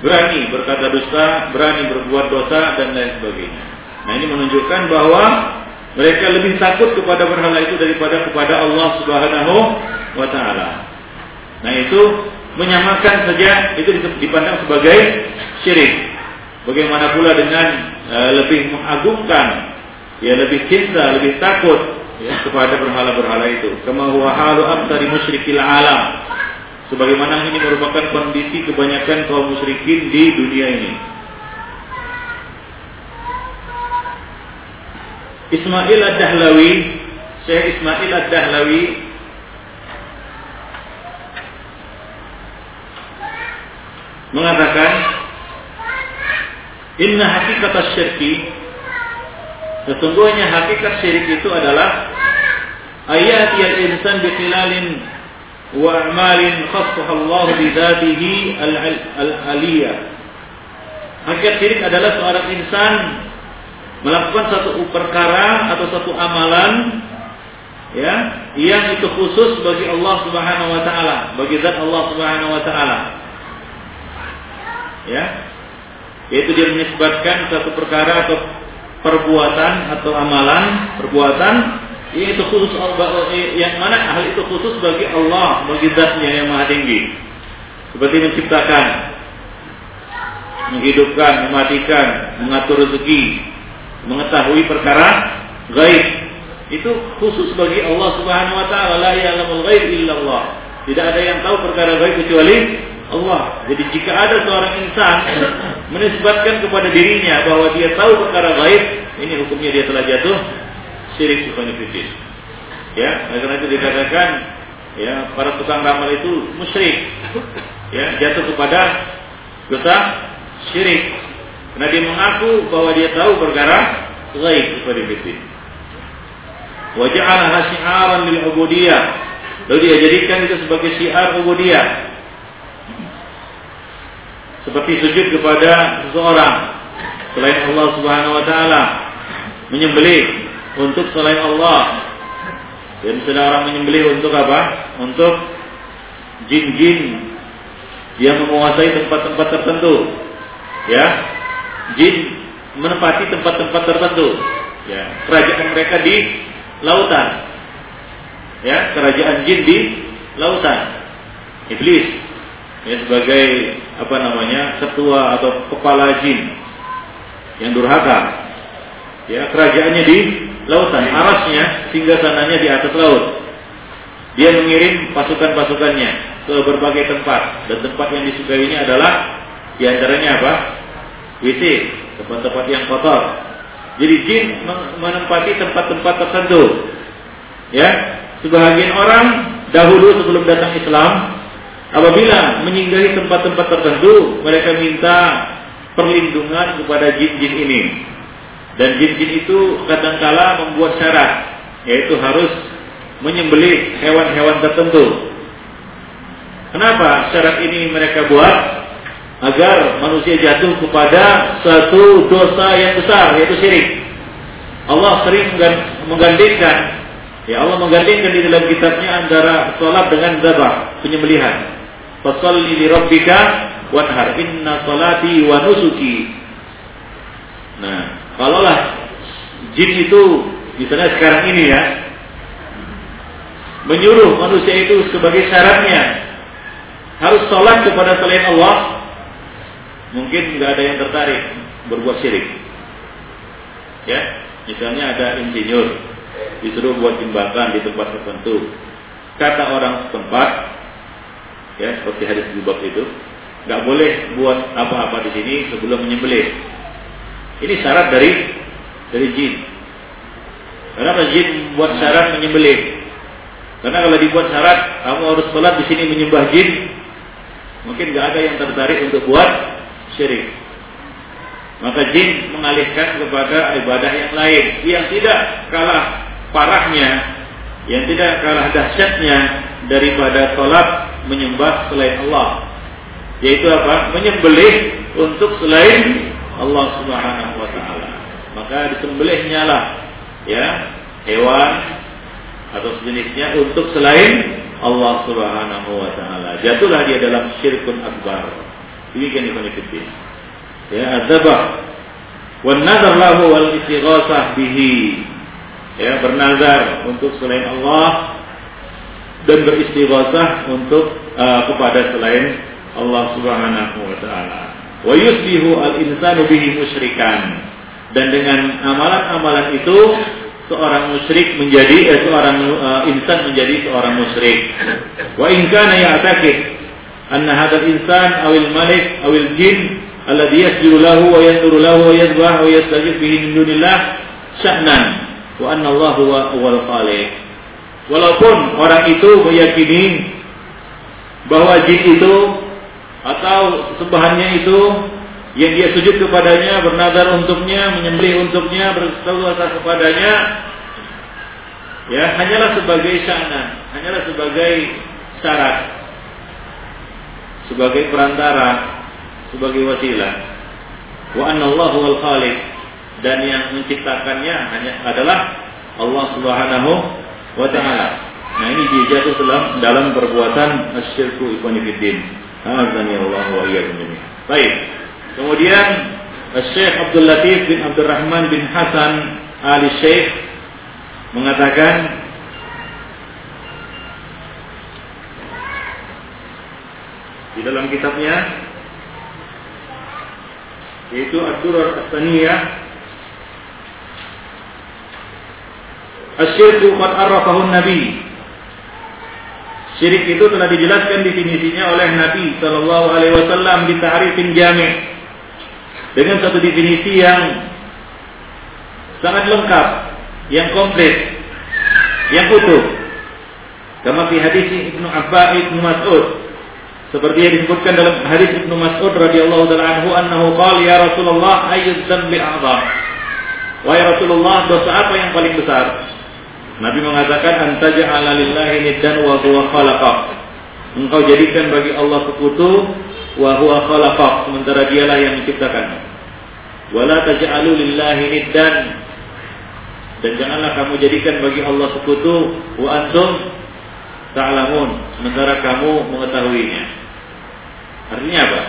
berani berkata dusta, berani berbuat dosa dan lain sebagainya. Nah, ini menunjukkan bahwa mereka lebih takut kepada berhala itu daripada kepada Allah Subhanahu wa taala. Nah, itu menyamakan saja itu dipandang sebagai syirik. Bagaimana pula dengan e, lebih mengagungkan, ya lebih cinta, lebih takut ya, kepada berhala-berhala itu. Kama huwa halu aktsari musyrikil alam. Sebagaimana ini merupakan kondisi kebanyakan kaum musyrikin di dunia ini. Ismail Ad-Dahlawi, Syekh Ismail Ad-Dahlawi mengatakan Inna hakikat syirki Sesungguhnya hakikat syirik itu adalah ayat yang insan biqilalin wa amalin khassaha Allah bidatihi al-aliyah. Hakikat syirik adalah seorang insan melakukan satu perkara atau satu amalan ya yang itu khusus bagi Allah Subhanahu wa taala, bagi zat Allah Subhanahu wa taala. Ya. Yaitu dia menyebabkan satu perkara atau perbuatan atau amalan, perbuatan yang itu khusus yang mana hal itu khusus bagi Allah, bagi zatnya yang maha tinggi. Seperti menciptakan, menghidupkan, mematikan, mengatur rezeki, mengetahui perkara gaib itu khusus bagi Allah Subhanahu wa taala la ya'lamul ghaib illallah. Tidak ada yang tahu perkara gaib kecuali Allah. Jadi jika ada seorang insan menisbatkan kepada dirinya bahwa dia tahu perkara gaib, ini hukumnya dia telah jatuh syirik subhanahu Ya, karena itu dikatakan ya para tukang ramal itu musyrik ya jatuh kepada dosa syirik karena dia mengaku bahwa dia tahu perkara gaib kepada itu wa ja'alaha syi'aran lil ubudiyah lalu dia jadikan itu sebagai syiar ubudiyah seperti sujud kepada seseorang selain Allah Subhanahu wa taala menyembelih untuk selain Allah dan sedang orang menyembelih untuk apa? Untuk jin-jin yang menguasai tempat-tempat tertentu. Ya. Jin menempati tempat-tempat tertentu. Ya, kerajaan mereka di lautan. Ya, kerajaan jin di lautan. Iblis ya sebagai apa namanya? ketua atau kepala jin yang durhaka. Ya, kerajaannya di lautan, arasnya singgah sananya di atas laut. Dia mengirim pasukan-pasukannya ke berbagai tempat dan tempat yang disukai ini adalah di antaranya apa? WC, tempat-tempat yang kotor. Jadi jin menempati tempat-tempat tertentu. Ya, sebagian orang dahulu sebelum datang Islam, apabila menyinggahi tempat-tempat tertentu, mereka minta perlindungan kepada jin-jin ini. Dan jin-jin itu kadangkala membuat syarat, yaitu harus menyembelih hewan-hewan tertentu. Kenapa syarat ini mereka buat? Agar manusia jatuh kepada satu dosa yang besar, yaitu syirik. Allah sering menggandingkan, ya Allah menggandingkan di dalam kitabnya antara sholat dengan zabah, penyembelihan. Fasalli li rabbika wanhar inna salati wa nusuki. Nah, Kalaulah jin itu misalnya sekarang ini ya menyuruh manusia itu sebagai syaratnya harus sholat kepada selain Allah, mungkin nggak ada yang tertarik berbuat syirik. Ya, misalnya ada insinyur disuruh buat jembatan di tempat tertentu. Kata orang setempat, ya seperti hadis di bab itu, nggak boleh buat apa-apa di sini sebelum menyembelih. Ini syarat dari dari jin. Karena jin buat syarat menyembelih. Karena kalau dibuat syarat kamu harus sholat di sini menyembah jin, mungkin nggak ada yang tertarik untuk buat syirik. Maka jin mengalihkan kepada ibadah yang lain yang tidak kalah parahnya, yang tidak kalah dahsyatnya daripada sholat menyembah selain Allah. Yaitu apa? Menyembelih untuk selain Allah Subhanahu wa taala. Maka disembelihnya lah ya hewan atau sejenisnya untuk selain Allah Subhanahu wa taala. Jatuhlah dia dalam syirkun akbar. Demikian ikhwan fillah. Ya, adzabah wan nazar lahu wal istighasah bihi. Ya, bernazar untuk selain Allah dan beristighasah untuk uh, kepada selain Allah Subhanahu wa taala wa yusbihu al-insanu bihi musyrikan dan dengan amalan-amalan itu seorang musyrik menjadi eh, seorang uh, insan menjadi seorang musyrik wa in kana ya'taqid insan awil malik awil jin alladhi yasjudu lahu wa yanzuru lahu wa yadhbah wa yastajib bihi min dunillah sya'nan wa anna Allah huwa awal walaupun orang itu meyakini bahwa jin itu atau sembahannya itu yang dia sujud kepadanya, bernadar untuknya, menyembelih untuknya, bertawassul kepadanya, ya hanyalah sebagai syana, hanyalah sebagai syarat, sebagai perantara, sebagai wasilah. Wa anallahu wal khaliq dan yang menciptakannya hanya adalah Allah Subhanahu wa taala. Nah ini dia jatuh dalam dalam perbuatan asyirku ibanifiddin. Azani Allah wa iyyakum Baik. Kemudian Syekh Abdul Latif bin Abdul Rahman bin Hasan Ali Syekh mengatakan di dalam kitabnya yaitu Ad-Durar As-Saniyah Asyirku qad arrafahu Nabi Syirik itu telah dijelaskan definisinya oleh Nabi Shallallahu Alaihi Wasallam di Tahrifin Jami. Dengan satu definisi yang sangat lengkap, yang komplit, yang utuh. Kama fi hadis Ibnu Abbas Ibnu Mas'ud seperti yang disebutkan dalam hadis Ibnu Mas'ud radhiyallahu taala anhu annahu qala ya Rasulullah ayyuz dzambi a'zam Wahai Rasulullah dosa apa yang paling besar? Nabi mengatakan antaja'ala lillahi niddan wa huwa khalaqak Engkau jadikan bagi Allah sekutu wa huwa khalaqak sementara dialah yang menciptakan. Wala taj'alu lillahi niddan. Dan janganlah kamu jadikan bagi Allah sekutu wa antum ta'lamun. Sementara kamu mengetahuinya. Artinya apa?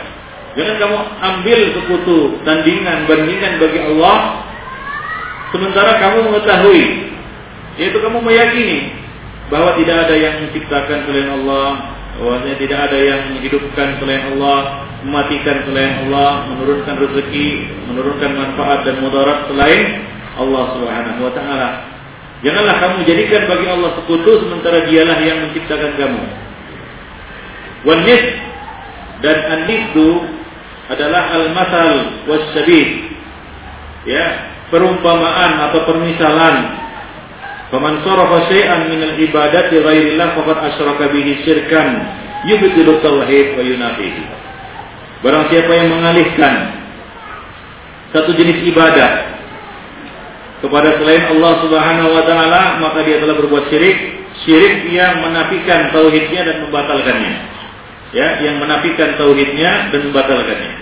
Jangan kamu ambil sekutu tandingan bandingan bagi Allah sementara kamu mengetahui yaitu kamu meyakini bahwa tidak ada yang menciptakan selain Allah, bahwasanya tidak ada yang menghidupkan selain Allah, mematikan selain Allah, menurunkan rezeki, menurunkan manfaat dan mudarat selain Allah Subhanahu wa taala. Janganlah kamu jadikan bagi Allah sekutu sementara dialah yang menciptakan kamu. Wanis dan itu adalah al-masal wasyabih. Ya, perumpamaan atau permisalan. Faman sarafa syai'an min al-ibadati ghairillah faqad asyraka bihi syirkan yubtilu tauhid wa yunafihi. Barang siapa yang mengalihkan satu jenis ibadah kepada selain Allah Subhanahu wa taala maka dia telah berbuat syirik syirik yang menafikan tauhidnya dan membatalkannya ya yang menafikan tauhidnya dan membatalkannya.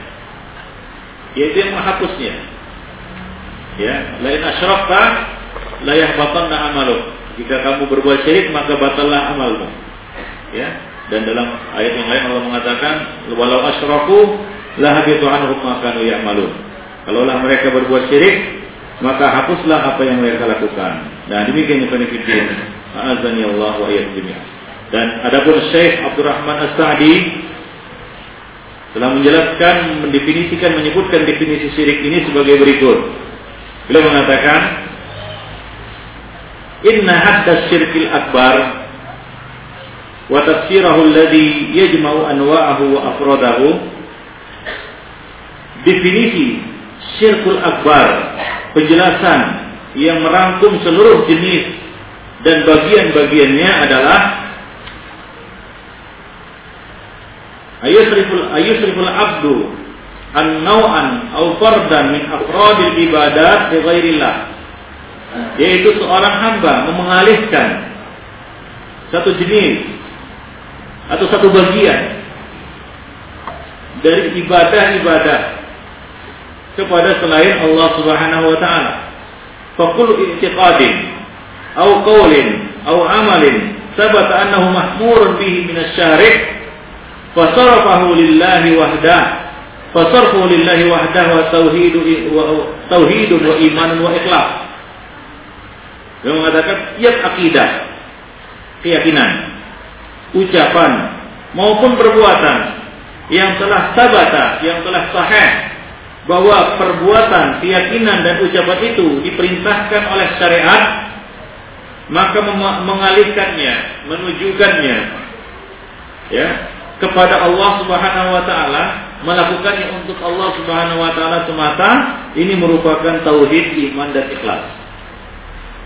Yaitu yang menghapusnya. Ya lain asyrakta la yahbatanna amaluk jika kamu berbuat syirik maka batallah amalmu. Ya dan dalam ayat yang lain Allah mengatakan walau asyraku la habitu anhum ma kanu ya'malun. Kalaulah mereka berbuat syirik maka hapuslah apa yang mereka lakukan. Nah, demikian yang Fiddin. Azani Allah wa Dan adapun Syekh Abdurrahman As-Sa'di telah menjelaskan, mendefinisikan, menyebutkan definisi syirik ini sebagai berikut. Beliau mengatakan, Inna hadda syirkil akbar wa tafsirahu alladhi yajma'u anwa'ahu wa afradahu definisi syirkul akbar penjelasan yang merangkum seluruh jenis dan bagian-bagiannya adalah ayusriful ayusriful abdu an-nau'an au fardan min afradil ibadat li ghairillah yaitu seorang hamba mengalihkan satu jenis atau satu bagian dari ibadah-ibadah kepada selain Allah Subhanahu wa taala. Fakul i'tiqadin au qawlin au amalin sabata annahu mahmurun bihi min asy-syari' fasarafahu lillahi wahdah. Fasarfu lillahi wahdah wa tauhidu wa tauhidun wa wa ikhlas. Yang mengatakan tiap akidah, keyakinan, ucapan maupun perbuatan yang telah sabata, yang telah sahih bahwa perbuatan, keyakinan dan ucapan itu diperintahkan oleh syariat, maka mengalihkannya, menujukannya ya kepada Allah Subhanahu wa taala, melakukannya untuk Allah Subhanahu wa taala semata, ini merupakan tauhid iman dan ikhlas.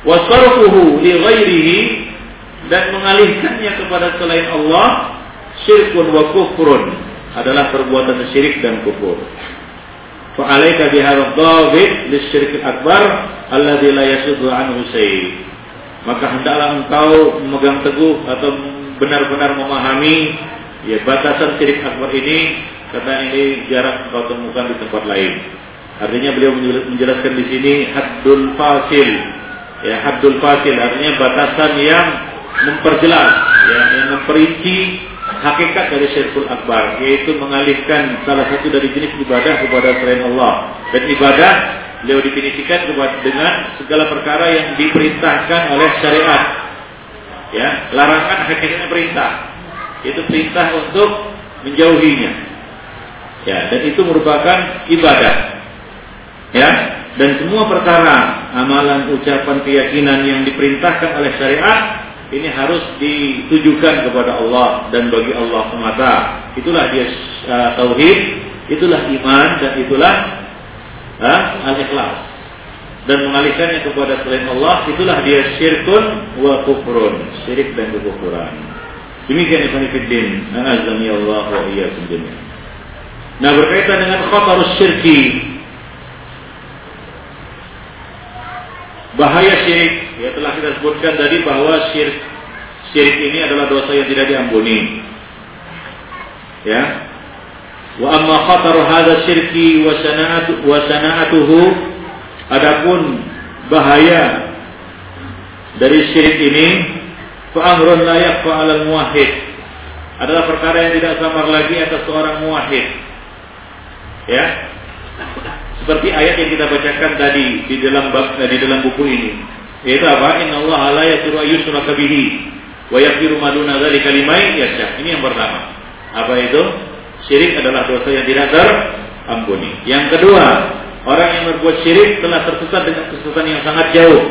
Wasarfuhu li ghairihi dan mengalihkannya kepada selain Allah syirkun wa kufrun adalah perbuatan syirik dan kufur. Fa'alaika bihadha dhabit lisyirk akbar alladzi la yasuddu anhu. Maka hendaklah engkau memegang teguh atau benar-benar memahami ya batasan syirik akbar ini karena ini jarang engkau temukan di tempat lain. Artinya beliau menjelaskan di sini haddul fasil. Ya, haddul fasil artinya batasan yang memperjelas, ya, yang memperinci hakikat dari syirkul akbar yaitu mengalihkan salah satu dari jenis ibadah kepada selain Allah dan ibadah beliau definisikan dengan segala perkara yang diperintahkan oleh syariat ya larangan hakikatnya perintah itu perintah untuk menjauhinya ya dan itu merupakan ibadah ya dan semua perkara amalan ucapan keyakinan yang diperintahkan oleh syariat ini harus ditujukan kepada Allah dan bagi Allah semata. Itulah dia uh, tauhid, itulah iman dan itulah uh, al-ikhlas. dan mengalihkannya kepada selain Allah, itulah dia syirkun wa kufrun, syirik dan kekufuran. Demikian Ibn Fiddin, azami Allah wa iyyakum jami'an. Nah, berkaitan dengan khatarus syirki, bahaya syirik, ya telah kita sebutkan tadi bahwa syirik syirik ini adalah dosa yang tidak diampuni. Ya. Wa amma khataru hadha syirki wa sana'atu wa sana'atuhu adapun bahaya dari syirik ini fa amrun la yakfa 'alal muwahhid adalah perkara yang tidak samar lagi atas seorang muwahhid. Ya. Seperti ayat yang kita bacakan tadi di dalam di dalam buku ini. Yaitu apa? Inna Allah la yaghfiru ayyushraka bihi wa yaghfiru ma duna dzalika liman yasha. Ini yang pertama. Apa itu? Syirik adalah dosa yang tidak terampuni. Yang kedua, orang yang berbuat syirik telah tersesat dengan kesesatan yang sangat jauh.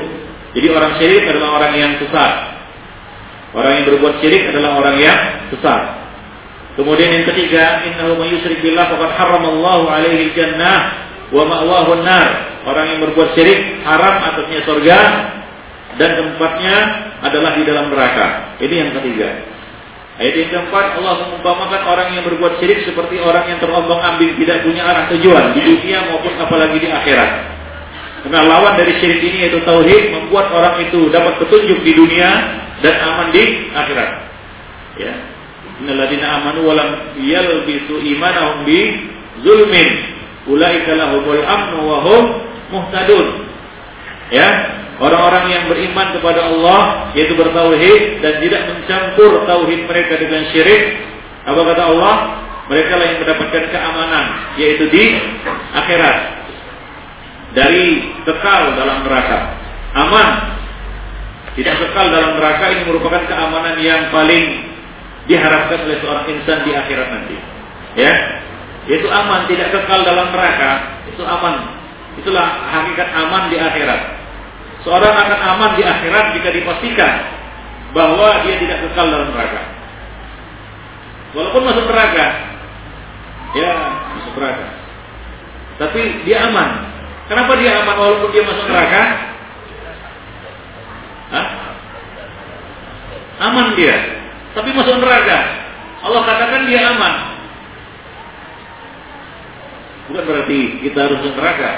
Jadi orang syirik adalah orang yang sesat. Orang yang berbuat syirik adalah orang yang sesat. Kemudian yang ketiga, innahu may yusyrik billah faqad harramallahu alaihi jannah wa ma'wahu nar. Orang yang berbuat syirik haram atasnya surga dan tempatnya adalah di dalam neraka. Ini yang ketiga. Ayat yang keempat, Allah mengumpamakan orang yang berbuat syirik seperti orang yang terombang-ambing tidak punya arah tujuan di dunia maupun apalagi di akhirat. Karena lawan dari syirik ini yaitu tauhid membuat orang itu dapat petunjuk di dunia dan aman di akhirat. Ya. Innalladzina amanu wa lam yalbisu imanahum bi zulmin ulaika lahumul amnu wa hum muhtadun. Ya, Orang-orang yang beriman kepada Allah yaitu bertauhid dan tidak mencampur tauhid mereka dengan syirik. Apa kata Allah? Mereka lah yang mendapatkan keamanan yaitu di akhirat dari kekal dalam neraka. Aman. Tidak kekal dalam neraka ini merupakan keamanan yang paling diharapkan oleh seorang insan di akhirat nanti. Ya. Yaitu aman, tidak kekal dalam neraka. Itu aman. Itulah hakikat aman di akhirat. Seorang akan aman di akhirat jika dipastikan bahwa dia tidak kekal dalam neraka. Walaupun masuk neraka, ya masuk neraka. Tapi dia aman. Kenapa dia aman walaupun dia masuk neraka? Hah? Aman dia. Tapi masuk neraka. Allah katakan dia aman. Bukan berarti kita harus masuk neraka.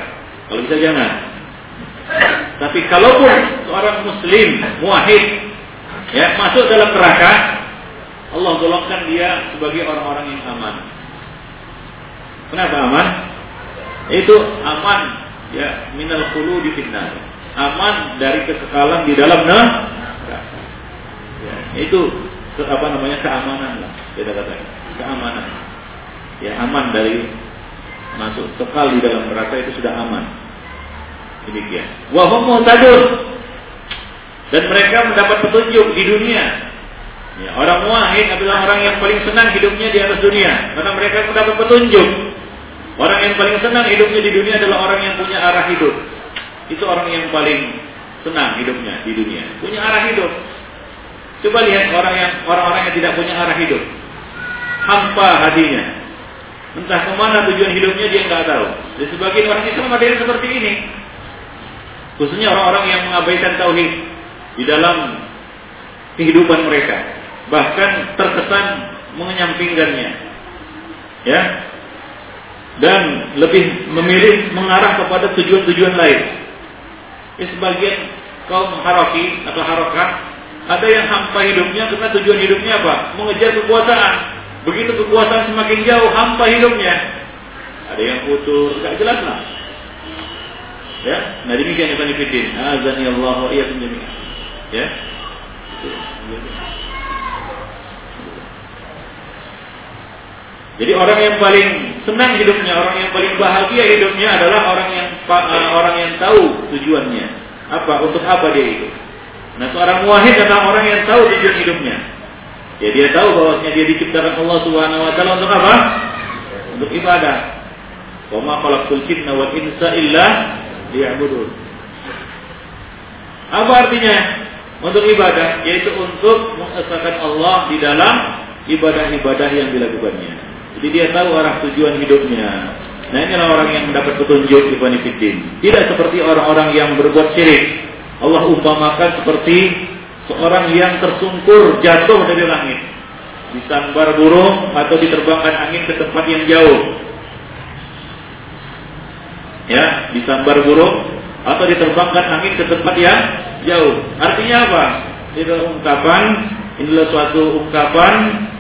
Kalau bisa jangan. Tapi kalaupun seorang muslim muahid ya masuk dalam neraka, Allah golongkan dia sebagai orang-orang yang aman. Kenapa aman? Itu aman ya minal khulu di finnar. Aman dari kekekalan di dalam neraka. Ya, itu apa namanya keamanan lah kita katakan keamanan ya aman dari masuk kekal di dalam neraka itu sudah aman Demikian. Wahum muhtadun. Dan mereka mendapat petunjuk di dunia. Ya, orang muahid adalah orang yang paling senang hidupnya di atas dunia. Karena mereka mendapat petunjuk. Orang yang paling senang hidupnya di dunia adalah orang yang punya arah hidup. Itu orang yang paling senang hidupnya di dunia. Punya arah hidup. Coba lihat orang yang orang-orang yang tidak punya arah hidup. Hampa hatinya. Entah ke mana tujuan hidupnya dia nggak tahu. Di sebagian orang ada yang seperti ini. Khususnya orang-orang yang mengabaikan tauhid di dalam kehidupan mereka, bahkan terkesan menyampingkannya. Ya. Dan lebih memilih mengarah kepada tujuan-tujuan lain. Ya, sebagian kaum haroki atau harokat ada yang hampa hidupnya karena tujuan hidupnya apa? Mengejar kekuasaan. Begitu kekuasaan semakin jauh, hampa hidupnya. Ada yang putus, gak jelas lah. Ya, nah demikian Ibn Fiddin. Azani Allah wa. Ya. Jadi orang yang paling senang hidupnya, orang yang paling bahagia hidupnya adalah orang yang uh, orang yang tahu tujuannya. Apa? Untuk apa dia hidup? Nah, seorang muwahhid adalah orang yang tahu tujuan hidupnya. Ya dia tahu bahwasanya dia diciptakan Allah Subhanahu wa taala untuk apa? Untuk ibadah. Wa ma khalaqtul jinna wal insa illa liya'budun. Apa artinya? Untuk ibadah yaitu untuk mengesahkan Allah di dalam ibadah-ibadah yang dilakukannya. Jadi dia tahu arah tujuan hidupnya. Nah inilah orang yang mendapat petunjuk Ibn Fiddin. Tidak seperti orang-orang yang berbuat syirik. Allah umpamakan seperti seorang yang tersungkur jatuh dari langit. Disambar burung atau diterbangkan angin ke tempat yang jauh. Ya, disambar burung atau diterbangkan angin ke tempat yang jauh. Artinya apa? Itu ungkapan, inilah suatu ungkapan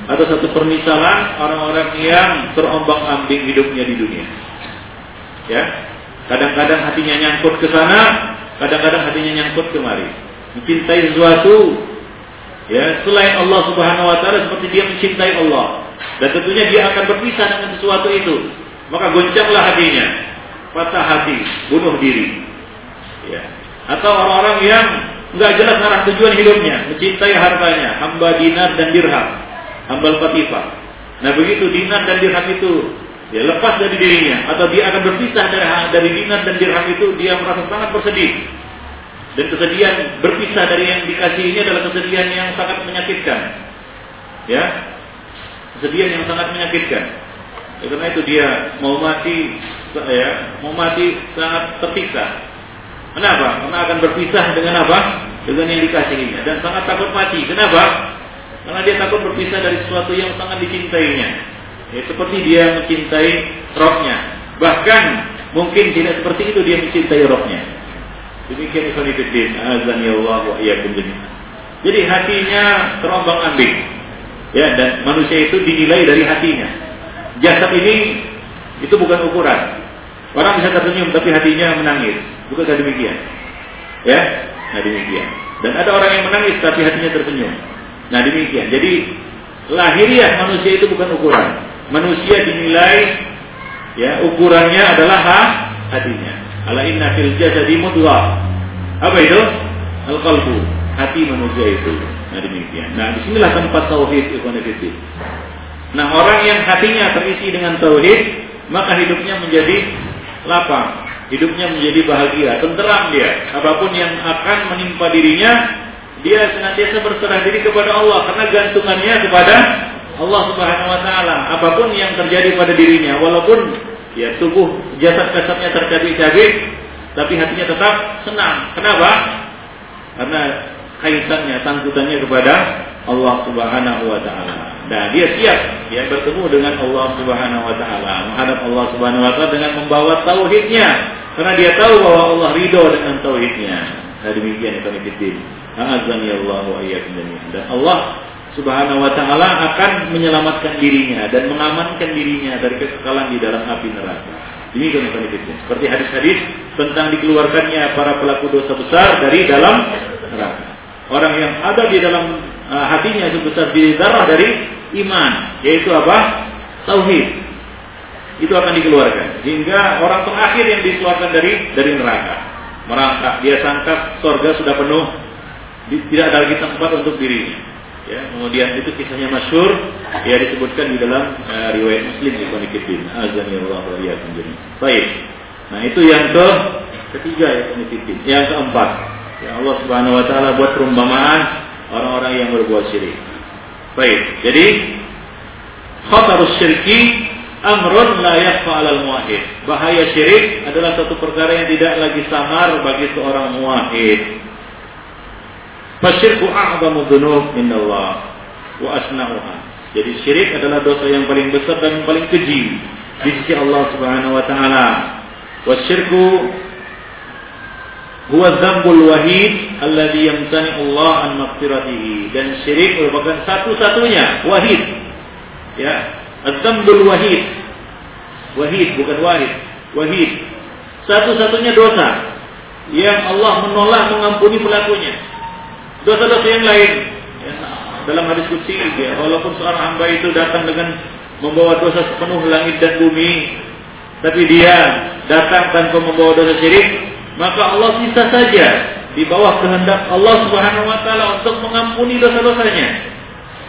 atau satu permisalan orang-orang yang terombang-ambing hidupnya di dunia. Ya, kadang-kadang hatinya nyangkut ke sana, kadang-kadang hatinya nyangkut kemari. Mencintai sesuatu, ya selain Allah Subhanahu Wa Taala seperti dia mencintai Allah. Dan tentunya dia akan berpisah dengan sesuatu itu. Maka goncanglah hatinya, patah hati, bunuh diri. Ya. Atau orang-orang yang nggak jelas arah tujuan hidupnya, mencintai hartanya, hamba dinar dan dirham, hamba katifah. Nah begitu dinar dan dirham itu dia lepas dari dirinya atau dia akan berpisah dari dari dinar dan dirham itu dia merasa sangat bersedih. Dan kesedihan berpisah dari yang dikasih ini adalah kesedihan yang sangat menyakitkan. Ya? Kesedihan yang sangat menyakitkan. Ya, karena itu dia mau mati ya mau mati sangat tersiksa Kenapa? Karena akan berpisah dengan apa? Dengan yang dikasihinya dan sangat takut mati. Kenapa? Karena dia takut berpisah dari sesuatu yang sangat dicintainya. Ya, seperti dia mencintai rohnya. Bahkan mungkin tidak seperti itu dia mencintai rohnya. Demikian Ikhwanifiddin. Azan ya Allah wa Jadi hatinya terombang ambing. Ya, dan manusia itu dinilai dari hatinya. Jasad ini itu bukan ukuran. Orang bisa tersenyum tapi hatinya menangis. Bukankah demikian? Ya, nah demikian. Dan ada orang yang menangis tapi hatinya tersenyum. Nah demikian. Jadi lahiriah manusia itu bukan ukuran. Manusia dinilai ya ukurannya adalah ha, hatinya. Ala inna fil jasadi mudghah. Apa itu? Al-qalbu. Hati manusia itu. Nah demikian. Nah di sinilah tempat tauhid ikhwan Nah orang yang hatinya terisi dengan tauhid, maka hidupnya menjadi lapang, hidupnya menjadi bahagia, tenteram dia. Apa pun yang akan menimpa dirinya, dia senantiasa berserah diri kepada Allah karena gantungannya kepada Allah Subhanahu wa taala. Apa pun yang terjadi pada dirinya, walaupun ya tubuh jasad kasamnya tercabik-cabik, tapi hatinya tetap senang. Kenapa? Karena kaitannya, tangkutannya kepada Allah Subhanahu wa taala. Nah, dia siap ya bertemu dengan Allah Subhanahu wa taala, menghadap Allah Subhanahu wa taala dengan membawa tauhidnya. Karena dia tahu bahwa Allah ridho dengan tauhidnya. Nah, demikian itu fiddin. Azan ya Allah wa Dan Allah Subhanahu wa taala akan menyelamatkan dirinya dan mengamankan dirinya dari kekekalan di dalam api neraka. Demikian itu fiddin. Seperti hadis-hadis tentang dikeluarkannya para pelaku dosa besar dari dalam neraka. Orang yang ada di dalam uh, hatinya sebesar biji darah dari iman, yaitu apa? Tauhid. Itu akan dikeluarkan. Hingga orang terakhir yang dikeluarkan dari dari neraka. Merangkak, dia sangka surga sudah penuh, tidak ada lagi tempat untuk dirinya. Ya, kemudian itu kisahnya masyur, ya disebutkan di dalam uh, riwayat Muslim di Konfidin. Azani Allah wa Baik. Nah, itu yang ke ketiga ya Konfidin. Yang keempat, ya Allah Subhanahu wa taala buat perumpamaan orang-orang yang berbuat syirik. Baik, jadi khatarus syirki amrun la yakhfa 'alal muwahhid. Bahaya syirik adalah satu perkara yang tidak lagi samar bagi seorang muwahhid. Fasyirku a'zamu dzunub Allah wa asna'uha. Jadi syirik adalah dosa yang paling besar dan paling keji di sisi Allah Subhanahu wa taala. Wasyirku huwa dzambul wahid alladhi yamtani Allah an maghfiratihi. Dan syirik merupakan satu-satunya wahid. Ya. Dzambul wahid. Wahid bukan wahid. Wahid. Satu-satunya dosa yang Allah menolak mengampuni pelakunya. Dosa-dosa yang lain. Ya, dalam hadis kutsi ya, walaupun seorang hamba itu datang dengan membawa dosa sepenuh langit dan bumi tapi dia datang tanpa membawa dosa syirik maka Allah bisa saja di bawah kehendak Allah Subhanahu wa taala untuk mengampuni dosa-dosanya.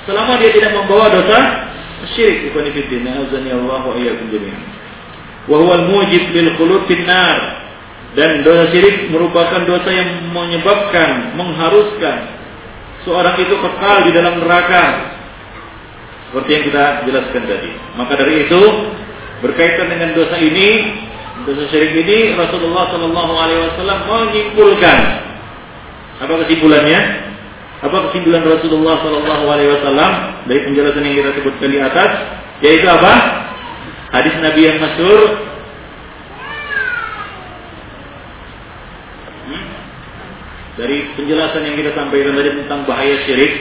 Selama dia tidak membawa dosa syirik ikhwan fillah azani Allah wa iyyakum jami'an. Wa huwa al-mujib lil khulud nar. Dan dosa syirik merupakan dosa yang menyebabkan, mengharuskan seorang itu kekal di dalam neraka. Seperti yang kita jelaskan tadi. Maka dari itu, Berkaitan dengan dosa ini, dosa syirik ini Rasulullah Shallallahu Alaihi Wasallam menyimpulkan apa kesimpulannya? Apa kesimpulan Rasulullah Shallallahu Alaihi Wasallam dari penjelasan yang kita sebutkan di atas? Yaitu apa? Hadis Nabi yang masyhur hmm? dari penjelasan yang kita sampaikan tadi tentang bahaya syirik,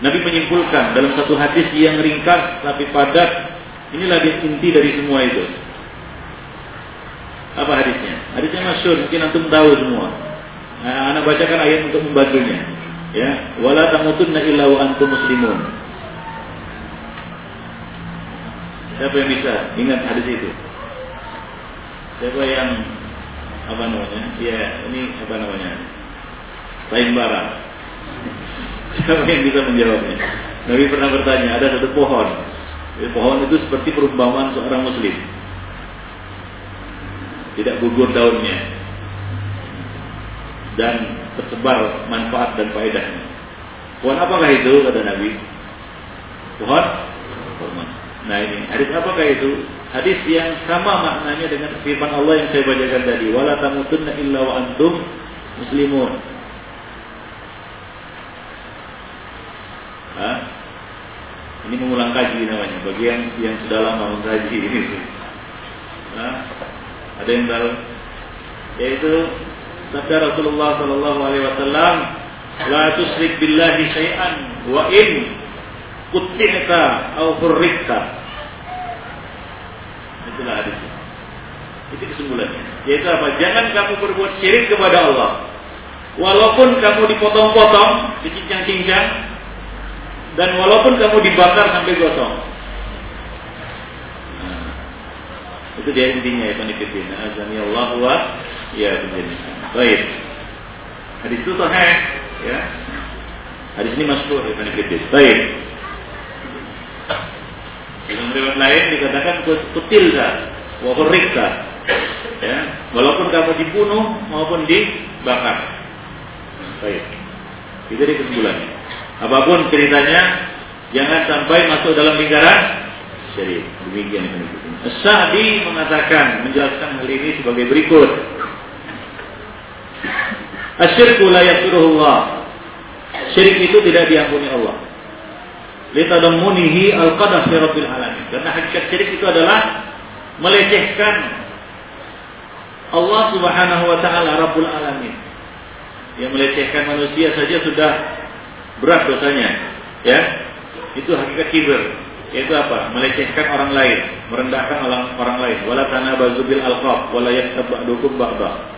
Nabi menyimpulkan dalam satu hadis yang ringkas tapi padat Inilah inti dari semua itu. Apa hadisnya? Hadisnya masyur, mungkin antum tahu semua. Nah, anak bacakan ayat untuk membantunya. Ya, wala tamutunna illa wa antum muslimun. Siapa yang bisa ingat hadis itu? Siapa yang apa namanya? Ya, ini apa namanya? Lain barang. Siapa yang bisa menjawabnya? Nabi pernah bertanya, ada satu pohon pohon itu seperti perumpamaan seorang muslim. Tidak gugur daunnya. Dan tersebar manfaat dan faedahnya. Pohon apakah itu kata Nabi? Pohon. Nah ini hadis apakah itu? Hadis yang sama maknanya dengan firman Allah yang saya bacakan tadi. Wala tamutunna illa wa antum muslimun. Hah? Ini mengulang kaji namanya. Bagi yang yang sudah lama mengkaji ini. Nah, ada yang tahu? Yaitu sabda Rasulullah Sallallahu Alaihi Wasallam, "La tusrik billahi syai'an wa in kuti'ta au furrikta." Itulah hadis. Itu kesimpulannya. Yaitu apa? Jangan kamu berbuat syirik kepada Allah. Walaupun kamu dipotong-potong, dicincang-cincang, dan walaupun kamu dibakar sampai gosong. Nah, itu dia intinya ya pendidikin. Azani Allah wa ya begini. Baik. Hadis itu sahih ya. Hadis ini masuk ya pendidikin. Baik. Dalam riwayat lain dikatakan kutilka wa hurrikta. Ya, walaupun kamu dibunuh maupun dibakar. Baik. Itu dia kesimpulannya. Apa pun ceritanya, jangan sampai masuk dalam lingkaran syirik. Demikian yang Sa'di mengatakan, menjelaskan hal ini sebagai berikut. Asyirku la Allah. Syirik itu tidak diampuni Allah. Litadamunihi al-qadar fi rabbil alamin. Karena hakikat syirik itu adalah melecehkan Allah Subhanahu wa taala Rabbul alamin. Yang melecehkan manusia saja sudah berat dosanya ya itu hakikat kibir yaitu apa? Melecehkan orang lain. Merendahkan orang orang lain. Wala tanabazu bil alqab. Wala yaktab ba'dukum ba'da.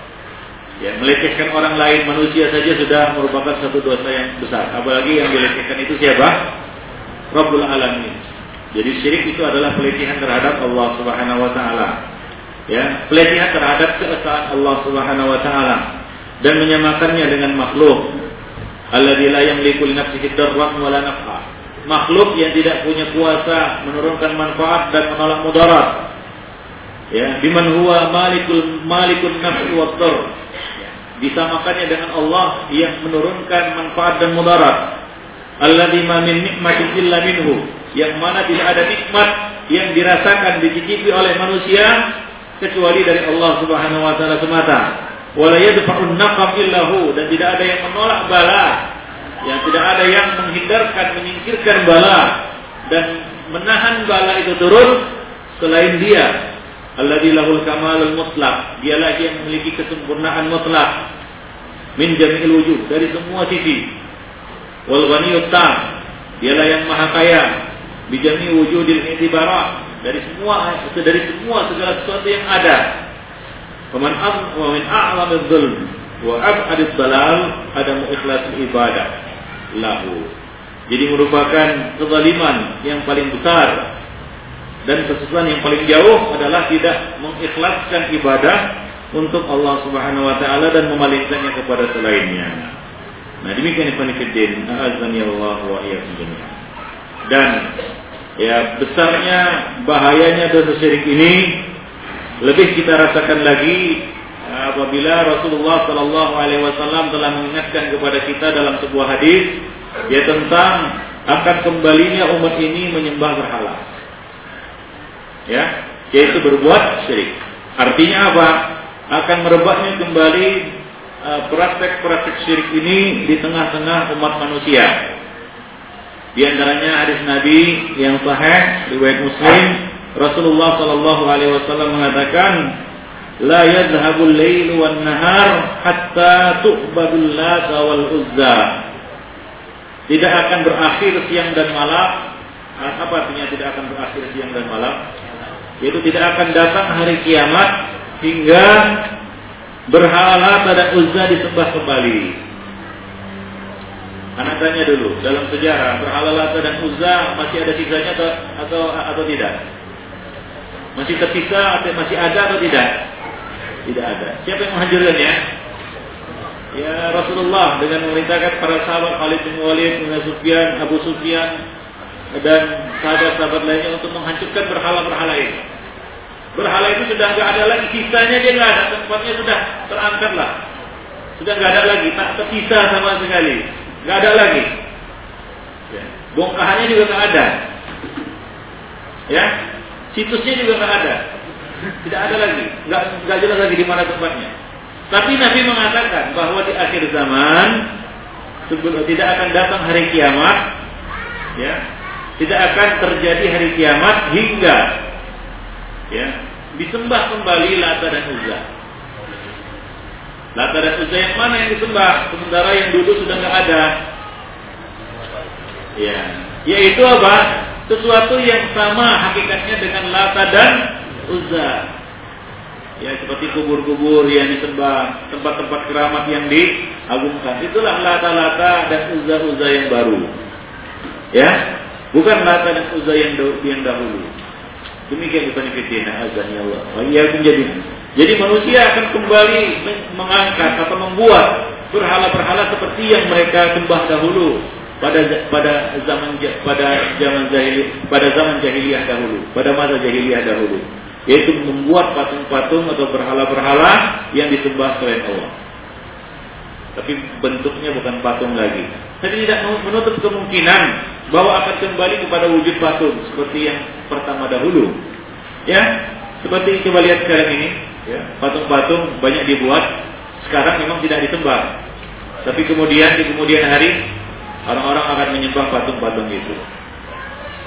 Ya melecehkan orang lain manusia saja sudah merupakan satu dosa yang besar. Apalagi yang dilecehkan itu siapa? Rabbul alamin. Jadi syirik itu adalah pelecehan terhadap Allah Subhanahu wa taala. Ya pelecehan terhadap keesaan Allah Subhanahu wa taala. Dan menyamakannya dengan makhluk. Alladzi la yamliku li nafsihi darran wa la. Makhluk yang tidak punya kuasa menurunkan manfaat dan menolak mudarat. Ya, biman huwa malikul malikun nafsi wa. Disamakannya dengan Allah yang menurunkan manfaat dan mudarat. Alladzi ma min nikmatin illa minhu, yang mana tidak ada nikmat yang dirasakan dicicipi oleh manusia kecuali dari Allah Subhanahu wa taala semata wala yadfa'un naqam illahu dan tidak ada yang menolak bala yang tidak ada yang menghindarkan menyingkirkan bala. Dan menahan bala itu turun selain dia. Alladzi lahul kamalul mutlaq. Dialah yang memiliki kesempurnaan mutlak min jami'il wujud. Dari semua sisi. Wal ghaniyut dialah yang maha kaya. Bijami wujudil itibarat dari semua dari semua segala sesuatu yang ada. Faman wa min a'lamil dzulm wa ab'adid dalal adamu ikhlas ibadah lahu. Jadi merupakan kezaliman yang paling besar dan kesesatan yang paling jauh adalah tidak mengikhlaskan ibadah untuk Allah Subhanahu wa taala dan memalingkannya kepada selainnya. Nah, demikian Ibnu Fiddin, azani Allah wa Dan ya besarnya bahayanya dosa syirik ini lebih kita rasakan lagi apabila Rasulullah Shallallahu Alaihi Wasallam telah mengingatkan kepada kita dalam sebuah hadis ya tentang akan kembalinya umat ini menyembah berhala. Ya, yaitu berbuat syirik. Artinya apa? Akan merebaknya kembali uh, praktek-praktek syirik ini di tengah-tengah umat manusia. Di antaranya hadis Nabi yang sahih riwayat Muslim, Rasulullah Shallallahu alaihi wasallam mengatakan, "La yadhhabul lail wan nahar hatta tu'badul lata wal uzza." Tidak akan berakhir siang dan malam. Apa artinya tidak akan berakhir siang dan malam? Yaitu tidak akan datang hari kiamat hingga berhala pada Uzza disembah kembali. Anak tanya dulu, dalam sejarah berhala Lata dan Uzza masih ada sisanya atau atau, atau tidak? Masih tersisa atau masih ada atau tidak? Tidak ada. Siapa yang menghancurkannya? Ya Rasulullah dengan memerintahkan para sahabat Khalid bin Walid, bin Sufyan, Abu Sufyan dan sahabat-sahabat lainnya untuk menghancurkan berhala-berhala ini. Berhala itu sudah nggak ada lagi, sisanya dia nggak ada, tempatnya sudah terangkat lah. Sudah nggak ada lagi, tak tersisa sama sekali, nggak ada lagi. Ya. Bongkahannya juga nggak ada. Ya, situsnya juga nggak ada, tidak ada lagi, nggak nggak jelas lagi di mana tempatnya. Tapi Nabi mengatakan bahwa di akhir zaman tidak akan datang hari kiamat, ya, tidak akan terjadi hari kiamat hingga ya disembah kembali Lata dan Uzza. Lata dan Uzza yang mana yang disembah sementara yang dulu sudah nggak ada? Ya, yaitu apa? Sesuatu yang sama hakikatnya dengan Lata dan Uzza. Ya, seperti kubur-kubur yang disembah, tempat-tempat keramat yang diagungkan. Itulah Lata-Lata dan Uzza-Uzza yang baru. Ya, bukan Lata dan Uzza yang dahulu. Demikian bukan fitina azan ya Allah. Wa menjadi. Jadi manusia akan kembali mengangkat atau membuat berhala-berhala seperti yang mereka sembah dahulu pada pada zaman pada zaman jahili pada zaman jahiliyah dahulu, pada masa jahiliyah dahulu, yaitu membuat patung-patung atau berhala-berhala yang disembah selain Allah. Tapi bentuknya bukan patung lagi. Tapi tidak menutup kemungkinan bahwa akan kembali kepada wujud patung seperti yang pertama dahulu. Ya, seperti coba lihat sekarang ini, ya, patung-patung banyak dibuat, sekarang memang tidak disembah. Tapi kemudian di kemudian hari orang-orang akan menyembah patung-patung itu.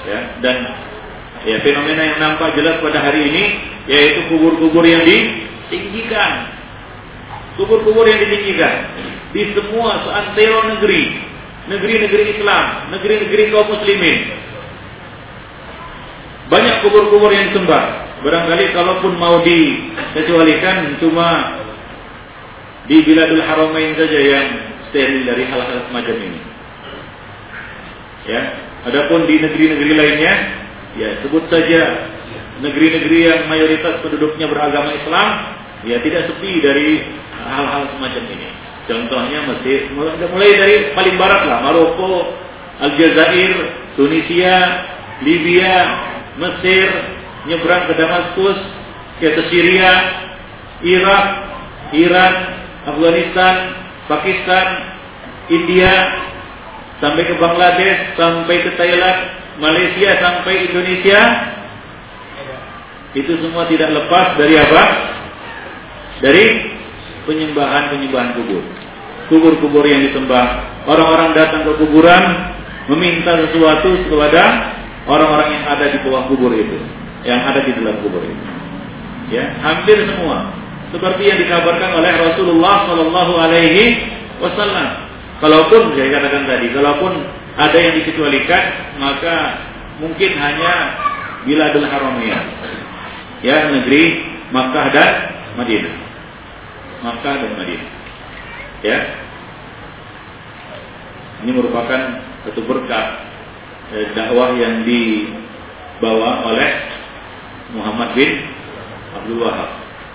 Ya, dan ya fenomena yang nampak jelas pada hari ini yaitu kubur-kubur yang ditinggikan. Kubur-kubur yang ditinggikan di semua seantero negeri negeri-negeri Islam, negeri-negeri kaum muslimin. Banyak kubur-kubur yang disembah. Barangkali kalaupun mau dikecualikan cuma di Biladul Haramain saja yang steril dari hal-hal semacam ini. Ya, adapun di negeri-negeri lainnya, ya sebut saja negeri-negeri yang mayoritas penduduknya beragama Islam, ya tidak sepi dari hal-hal semacam ini. Contohnya Mesir, mulai dari paling barat lah, Maroko, Aljazair, Tunisia, Libya, Mesir, nyebrang ke Damaskus, ke Syria, Irak, Iran, Afghanistan, Pakistan, India, sampai ke Bangladesh, sampai ke Thailand, Malaysia, sampai Indonesia. Itu semua tidak lepas dari apa? Dari penyembahan-penyembahan kubur. Kubur-kubur yang disembah. Orang-orang datang ke kuburan meminta sesuatu kepada orang-orang yang ada di bawah kubur itu, yang ada di dalam kubur itu. Ya, hampir semua seperti yang dikabarkan oleh Rasulullah Shallallahu Alaihi Wasallam. Kalaupun saya katakan tadi, kalaupun ada yang dikecualikan, maka mungkin hanya Biladul Haramiyah, ya negeri Makkah dan Madinah. Makkah dan Madinah. Ya. Ini merupakan satu berkah eh, dakwah yang dibawa oleh Muhammad bin Abdul Wahab.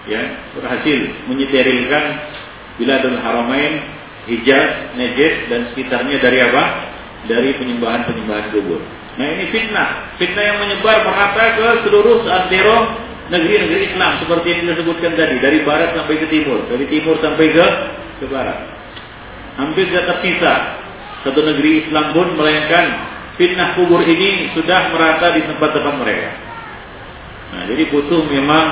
Ya, berhasil menyiterilkan Biladul Haramain, Hijaz, Najd dan sekitarnya dari apa? Dari penyembahan-penyembahan kubur. Nah ini fitnah, fitnah yang menyebar merata ke seluruh antero negeri-negeri Islam seperti yang kita sebutkan tadi dari barat sampai ke timur, dari timur sampai ke ke barat. Hampir tidak tersisa satu negeri Islam pun melainkan fitnah kubur ini sudah merata di tempat-tempat mereka. Nah, jadi butuh memang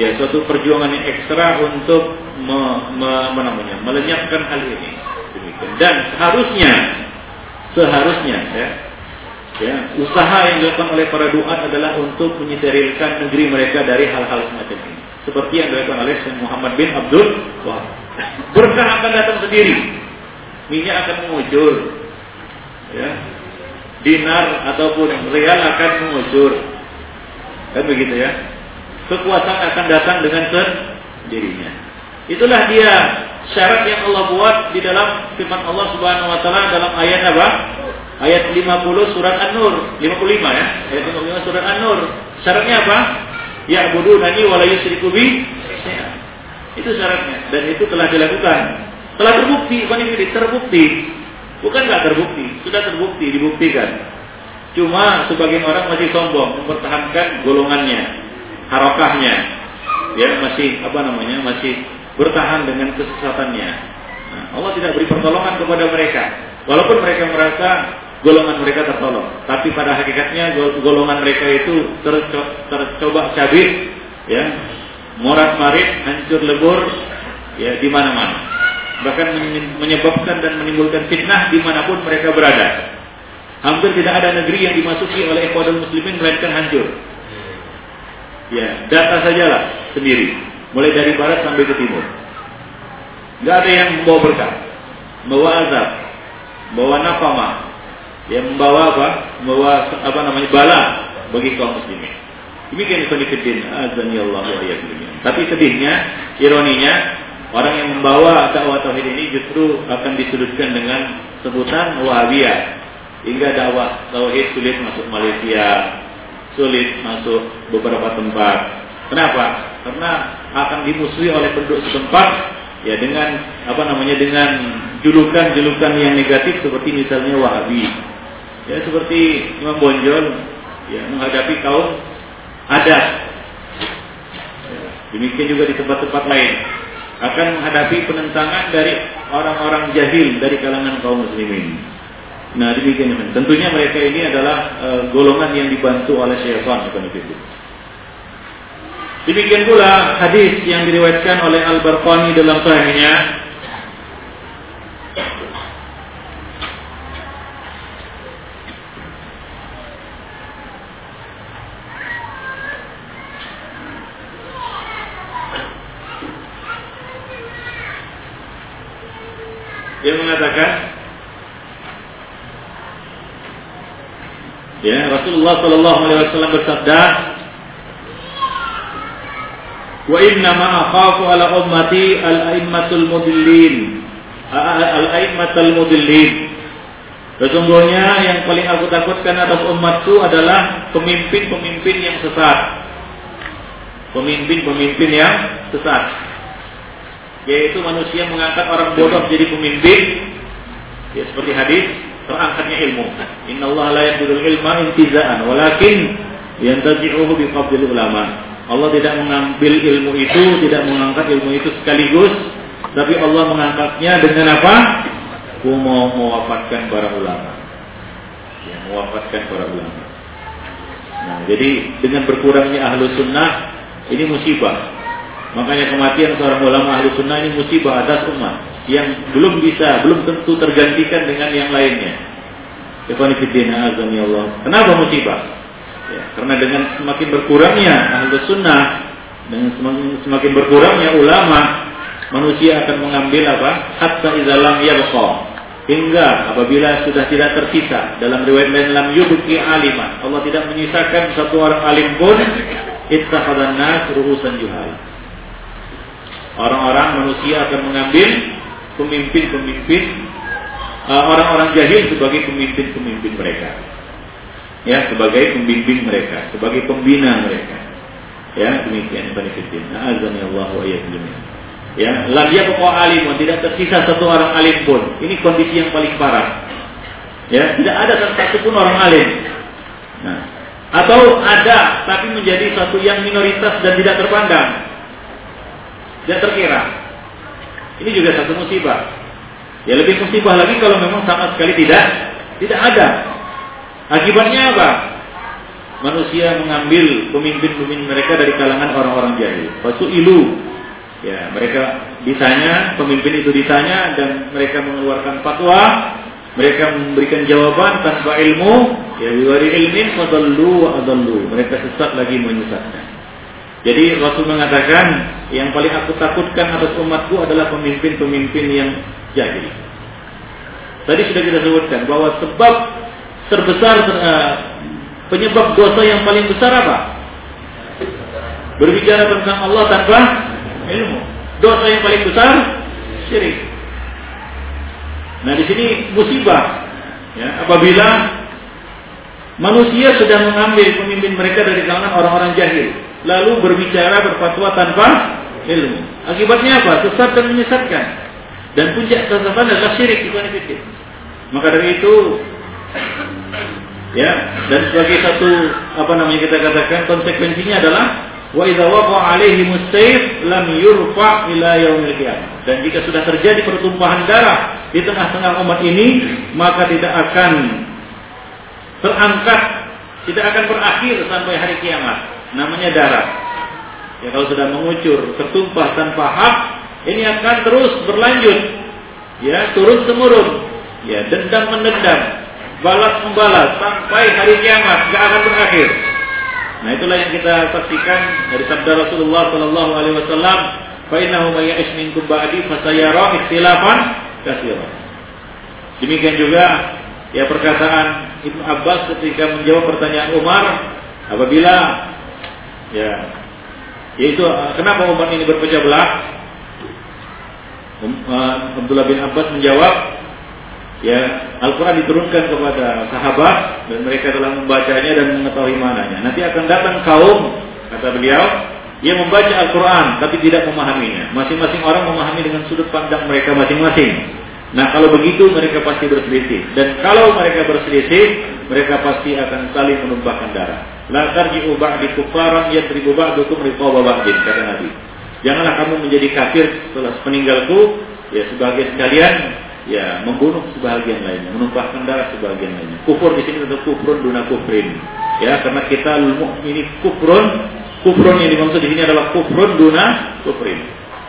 ya suatu perjuangan yang ekstra untuk me, me, me, namanya, melenyapkan hal ini. Demikian. Dan seharusnya seharusnya ya. Ya usaha yang dilakukan oleh para duat adalah untuk menyeterilkan negeri mereka dari hal-hal semacam ini. Seperti yang dilakukan oleh Syekh Muhammad bin Abdul Wahab. Berkah akan datang sendiri. Minyak akan mengucur. Ya. Dinar ataupun real akan mengucur. Kan begitu ya. Kekuasaan akan datang dengan sendirinya. Itulah dia syarat yang Allah buat di dalam firman Allah Subhanahu wa taala dalam ayat apa? Ayat 50 surat An-Nur. 55 ya? Ayat 55 surat An-Nur. Syaratnya apa? Ya nani wa la yusyriku bi itu syaratnya. Dan itu telah dilakukan. Telah terbukti bukan ini terbukti. Bukan nggak terbukti sudah terbukti dibuktikan. Cuma sebagian orang masih sombong mempertahankan golongannya harokahnya. Ya masih apa namanya masih bertahan dengan kesesatannya nah, Allah tidak beri pertolongan kepada mereka walaupun mereka merasa golongan mereka tertolong. Tapi pada hakikatnya golongan mereka itu terco tercoba cabit, ya, morat marit, hancur lebur, ya di mana-mana. Bahkan menyebabkan dan menimbulkan fitnah di mana pun mereka berada. Hampir tidak ada negeri yang dimasuki oleh Ecuador muslimin melainkan hancur. Ya, data sajalah sendiri, mulai dari barat sampai ke timur. Gak ada yang membawa berkah, membawa azab, membawa nafama, yang membawa apa? Membawa apa namanya bala bagi kaum muslimin. Demikian Ibn azan ya Allah wa Tapi sedihnya, ironinya, orang yang membawa dakwah tauhid ini justru akan disudutkan dengan sebutan Wahabiyah. Hingga dakwah tauhid sulit masuk Malaysia, sulit masuk beberapa tempat. Kenapa? Karena akan dimusuhi oleh penduduk setempat ya dengan apa namanya dengan julukan-julukan yang negatif seperti misalnya Wahabi ya seperti Imam Bonjol ya menghadapi kaum adat ya, demikian juga di tempat-tempat lain akan menghadapi penentangan dari orang-orang jahil dari kalangan kaum muslimin. Nah demikian tentunya mereka ini adalah e, golongan yang dibantu oleh syaitan itu. Demikian pula hadis yang diriwayatkan oleh Al Barqani dalam sahihnya. Dia mengatakan Ya, Rasulullah Shallallahu Alaihi Wasallam bersabda, Wa inna ma akhafu ala ummati al-aimmatul mudillin. Al-aimmatul mudillin. Sesungguhnya yang paling aku takutkan atas umatku adalah pemimpin-pemimpin yang sesat. Pemimpin-pemimpin yang sesat yaitu manusia mengangkat orang bodoh jadi pemimpin ya seperti hadis terangkatnya ilmu inna Allah la yaqbidul ilma intizaan walakin yantazi'uhu biqabdil ulama Allah tidak mengambil ilmu itu tidak mengangkat ilmu itu sekaligus tapi Allah mengangkatnya dengan apa mau mewafatkan para ulama ya mewafatkan para ulama nah jadi dengan berkurangnya ahlu sunnah ini musibah Makanya kematian seorang ulama ahli sunnah ini musibah atas umat yang belum bisa, belum tentu tergantikan dengan yang lainnya. ya Allah. Kenapa musibah? Ya, karena dengan semakin berkurangnya ahli sunnah, dengan semakin, semakin berkurangnya ulama, manusia akan mengambil apa? Hatta izalam yabqa. Hingga apabila sudah tidak tersisa dalam riwayat lain lam yubki aliman. Allah tidak menyisakan satu orang alim pun ittakhadhan nas ruhusan juhal Orang-orang manusia akan mengambil pemimpin-pemimpin uh, orang-orang jahil sebagai pemimpin-pemimpin mereka. Ya, sebagai pembimbing mereka, sebagai pembina mereka. Ya, demikian benefitnya. Azani Allah wa Ya, lam yabqa alimun, tidak tersisa satu orang alim pun. Ini kondisi yang paling parah. Ya, tidak ada satu pun orang alim. Nah, atau ada tapi menjadi satu yang minoritas dan tidak terpandang tidak terkira. Ini juga satu musibah. Ya lebih musibah lagi kalau memang sama sekali tidak tidak ada. Akibatnya apa? manusia mengambil pemimpin-pemimpin mereka dari kalangan orang-orang jahil. Waktu ilu, ya mereka ditanya, pemimpin itu ditanya dan mereka mengeluarkan fatwa, mereka memberikan jawaban tanpa ilmu, ya biwari ilmin fadallu wa adallu. Mereka sesat lagi menyesatkan. Jadi Rasul mengatakan yang paling aku takutkan atas umatku adalah pemimpin-pemimpin yang jahil. Tadi sudah kita sebutkan bahwa sebab terbesar uh, Penyebab dosa yang paling besar apa? Berbicara tentang Allah tanpa ilmu. Dosa yang paling besar syirik. Nah di sini musibah. Ya, apabila manusia sudah mengambil pemimpin mereka dari kalangan orang-orang jahil, lalu berbicara berfatwa tanpa ilmu. Akibatnya apa? Sesat dan menyesatkan. Dan puncak kesesatan adalah syirik itu Maka dari itu ya dan sebagai satu apa namanya kita katakan konsekuensinya adalah wa idza waqa alaihi mustayf lam yurfa ila yaumil qiyamah. Dan jika sudah terjadi pertumpahan darah di tengah-tengah umat ini maka tidak akan terangkat tidak akan berakhir sampai hari kiamat. Namanya darah. Ya kalau sudah mengucur tertumpah tanpa hak ini akan terus berlanjut. Ya turun temurun ya dendam menendam balas membalas sampai hari kiamat gak akan berakhir. Nah itulah yang kita saksikan dari sabda Rasulullah Sallallahu Alaihi Wasallam. Fainahu mayyaish minkum ba'di fasayara ikhtilafan katsira. Demikian juga ya perkataan Ibnu Abbas ketika menjawab pertanyaan Umar apabila ya yaitu kenapa umat ini berpecah belah? Um, uh, Abdullah bin Abbas menjawab ya Al-Quran diturunkan kepada sahabat dan mereka telah membacanya dan mengetahui mananya. Nanti akan datang kaum, kata beliau, yang membaca Al-Quran tapi tidak memahaminya. Masing-masing orang memahami dengan sudut pandang mereka masing-masing. Nah kalau begitu mereka pasti berselisih. Dan kalau mereka berselisih, mereka pasti akan saling menumpahkan darah. La tarji'u ba'di kufaran yatribu ba'dukum riqaba ba'din, kata Nabi. Janganlah kamu menjadi kafir setelah peninggalku, ya sebagai sekalian ya membunuh sebagian lainnya, menumpahkan darah sebagian lainnya. Kufur di sini tentu kufrun duna kufrin. Ya, karena kita ini kufrun, kufrun yang dimaksud di sini adalah kufrun duna kufrin.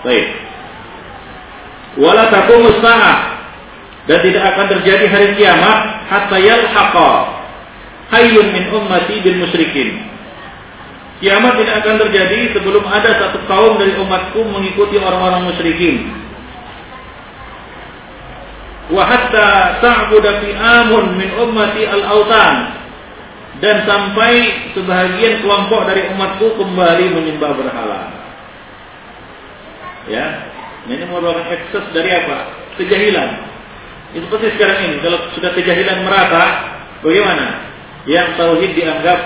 Baik. Wala taqumus dan tidak akan terjadi hari kiamat hatta yalhaqa hayyun min ummati bil musyrikin. Kiamat tidak akan terjadi sebelum ada satu kaum dari umatku mengikuti orang-orang musyrikin wa hatta amun min ummati al-autan dan sampai sebahagian kelompok dari umatku kembali menyembah berhala. Ya, ini merupakan ekses dari apa? Kejahilan. Itu seperti sekarang ini, kalau sudah kejahilan merata, bagaimana? Yang tauhid dianggap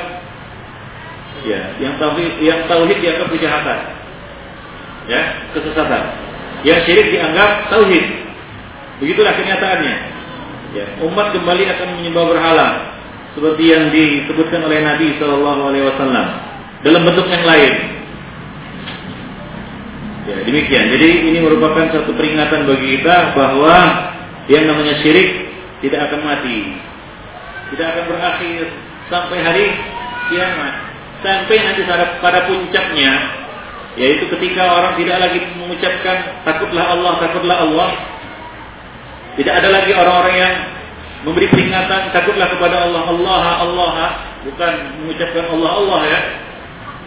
ya, yang tauhid yang tauhid dianggap kejahatan. Ya, kesesatan. Yang syirik dianggap tauhid. Begitulah kenyataannya. Ya, umat kembali akan menyembah berhala seperti yang disebutkan oleh Nabi Shallallahu Alaihi Wasallam dalam bentuk yang lain. Ya, demikian. Jadi ini merupakan satu peringatan bagi kita bahwa yang namanya syirik tidak akan mati, tidak akan berakhir sampai hari kiamat, sampai nanti pada puncaknya, yaitu ketika orang tidak lagi mengucapkan takutlah Allah, takutlah Allah, tidak ada lagi orang-orang yang memberi peringatan takutlah kepada Allah Allah Allah bukan mengucapkan Allah Allah ya.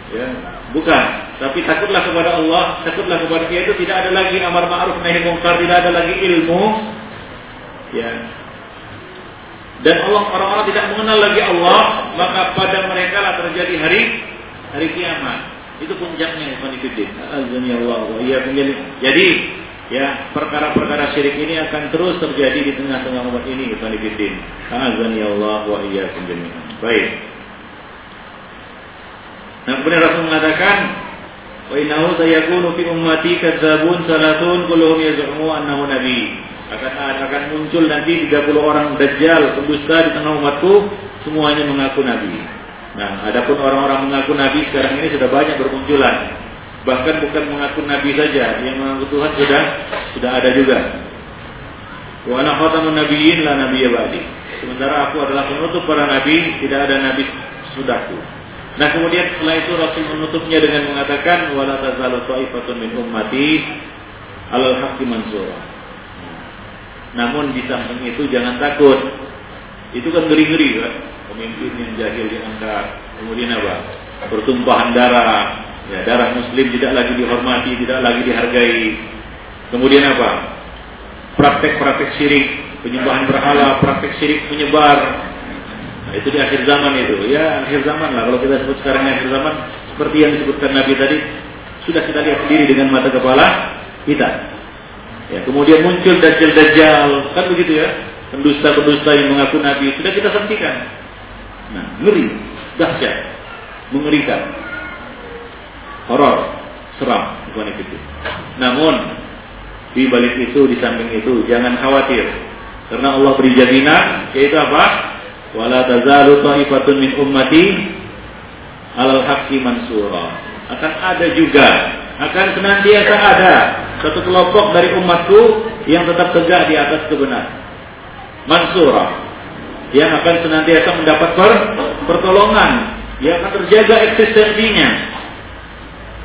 Ya, bukan. Tapi takutlah kepada Allah, takutlah kepada Dia itu tidak ada lagi amar ma'ruf nahi munkar, tidak ada lagi ilmu. Ya. Dan Allah orang-orang tidak mengenal lagi Allah, maka pada mereka lah terjadi hari hari kiamat. Itu puncaknya Ibn. Allah Jadi ya perkara-perkara syirik ini akan terus terjadi di tengah-tengah umat ini Ibn Azani Allah wa iyyakum jami'an. Baik. Nah, kemudian Rasul mengatakan, "Wa innahu sayakunu fi ummati kadzabun salatun kulluhum yaz'umu annahu nabi." Akan akan muncul nanti 30 orang dajjal pendusta di tengah umatku, semuanya mengaku nabi. Nah, adapun orang-orang mengaku nabi sekarang ini sudah banyak bermunculan Bahkan bukan mengaku Nabi saja, yang mengaku Tuhan sudah sudah ada juga. Wa ana khatamun nabiyyin la nabiyya ba'di. Sementara aku adalah penutup para nabi, tidak ada nabi sudahku. Nah kemudian setelah itu Rasul menutupnya dengan mengatakan wala tazalu ta'ifatun min ummati alal haqqi mansura. Namun di samping itu jangan takut. Itu kan ngeri-ngeri kan. Pemimpin yang jahil diangkat. Kemudian apa? Pertumpahan darah. Ya, darah muslim tidak lagi dihormati, tidak lagi dihargai. Kemudian apa? Praktek-praktek syirik, penyembahan berhala, praktek syirik menyebar. Nah, itu di akhir zaman itu. Ya, akhir zaman lah. Kalau kita sebut sekarang akhir zaman, seperti yang disebutkan Nabi tadi, sudah kita lihat sendiri dengan mata kepala kita. Ya, kemudian muncul dajjal-dajjal, kan begitu ya? Pendusta-pendusta yang mengaku nabi sudah kita saksikan. Nah, ngeri, dahsyat, mengerikan. Horor, seram, bukan itu. Namun di balik itu, di samping itu, jangan khawatir. Karena Allah beri jaminan, yaitu apa? Wala tazalu ta'ifatun min ummati alal haqqi mansura. Akan ada juga, akan senantiasa ada satu kelompok dari umatku yang tetap tegak di atas kebenaran. Mansura yang akan senantiasa mendapat per pertolongan, yang akan terjaga eksistensinya,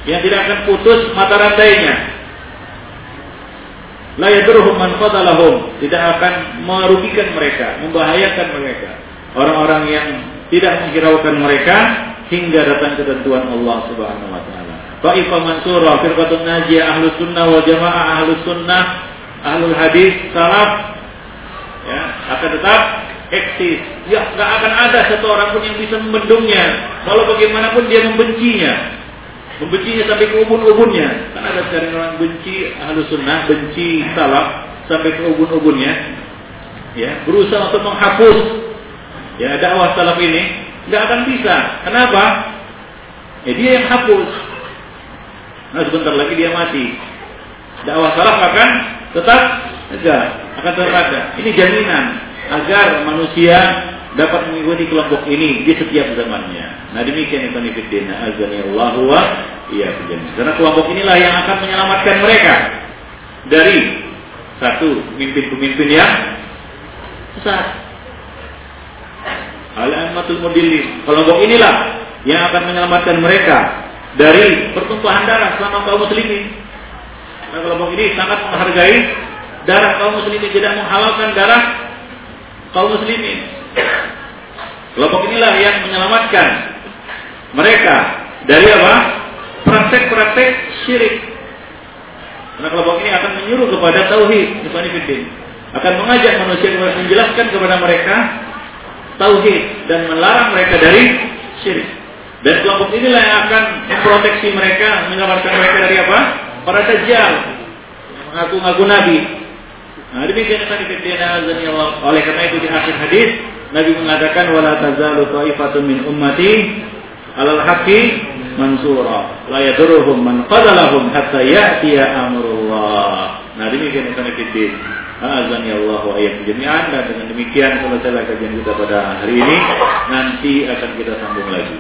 yang tidak akan putus mata rantainya. La yadurhum man qadalahum, tidak akan merugikan mereka, membahayakan mereka. Orang-orang yang tidak menghiraukan mereka hingga datang ketentuan Allah Subhanahu wa taala. Ta'ifah Mansurah, Firqatun Najiyah, Ahlu Sunnah wal Jamaah, Ahlu Sunnah, Ahlul Hadis, Salaf, ya, akan tetap eksis. Ya, nggak akan ada satu orang pun yang bisa membendungnya. Kalau bagaimanapun dia membencinya, membencinya sampai ke ubun-ubunnya. Kan ada sekarang orang benci Ahlu Sunnah, benci Salaf sampai ke ubun-ubunnya. Ya, berusaha untuk menghapus ya dakwah salaf ini nggak akan bisa. Kenapa? Ya dia yang hapus. Nah sebentar lagi dia mati. Dakwah salaf akan tetap ada, akan tetap ada. Ini jaminan agar manusia dapat mengikuti kelompok ini di setiap zamannya. Nah demikian itu nifidin azani Allah wa iya Karena kelompok inilah yang akan menyelamatkan mereka dari satu pemimpin-pemimpin yang sesat. Al-Ammatul. Kelompok inilah yang akan menyelamatkan mereka dari pertumpahan darah selama kaum muslimin. Nah, kelompok ini sangat menghargai darah kaum muslimin, tidak menghalalkan darah kaum muslimin. Kelompok inilah yang menyelamatkan mereka dari apa? Praktek-praktek syirik. Karena kelompok ini akan menyuruh kepada tauhid, akan mengajak manusia menjelaskan kepada mereka tauhid dan melarang mereka dari syirik. Dan kelompok inilah yang akan memproteksi mereka, menyelamatkan mereka dari apa? Para dajjal. Mengaku-ngaku nabi. Nah, demikian tadi Allah. Oleh karena itu di akhir hadis Nabi mengatakan wala tazalu ta'ifatun min ummati alal haqqi mansura la yadurruhum man qadalahum hatta ya'tiya amrullah. Nah, demikian tadi kita Azan ya Allah wa jami'an dan dengan demikian selesai kajian kita pada hari ini nanti akan kita sambung lagi.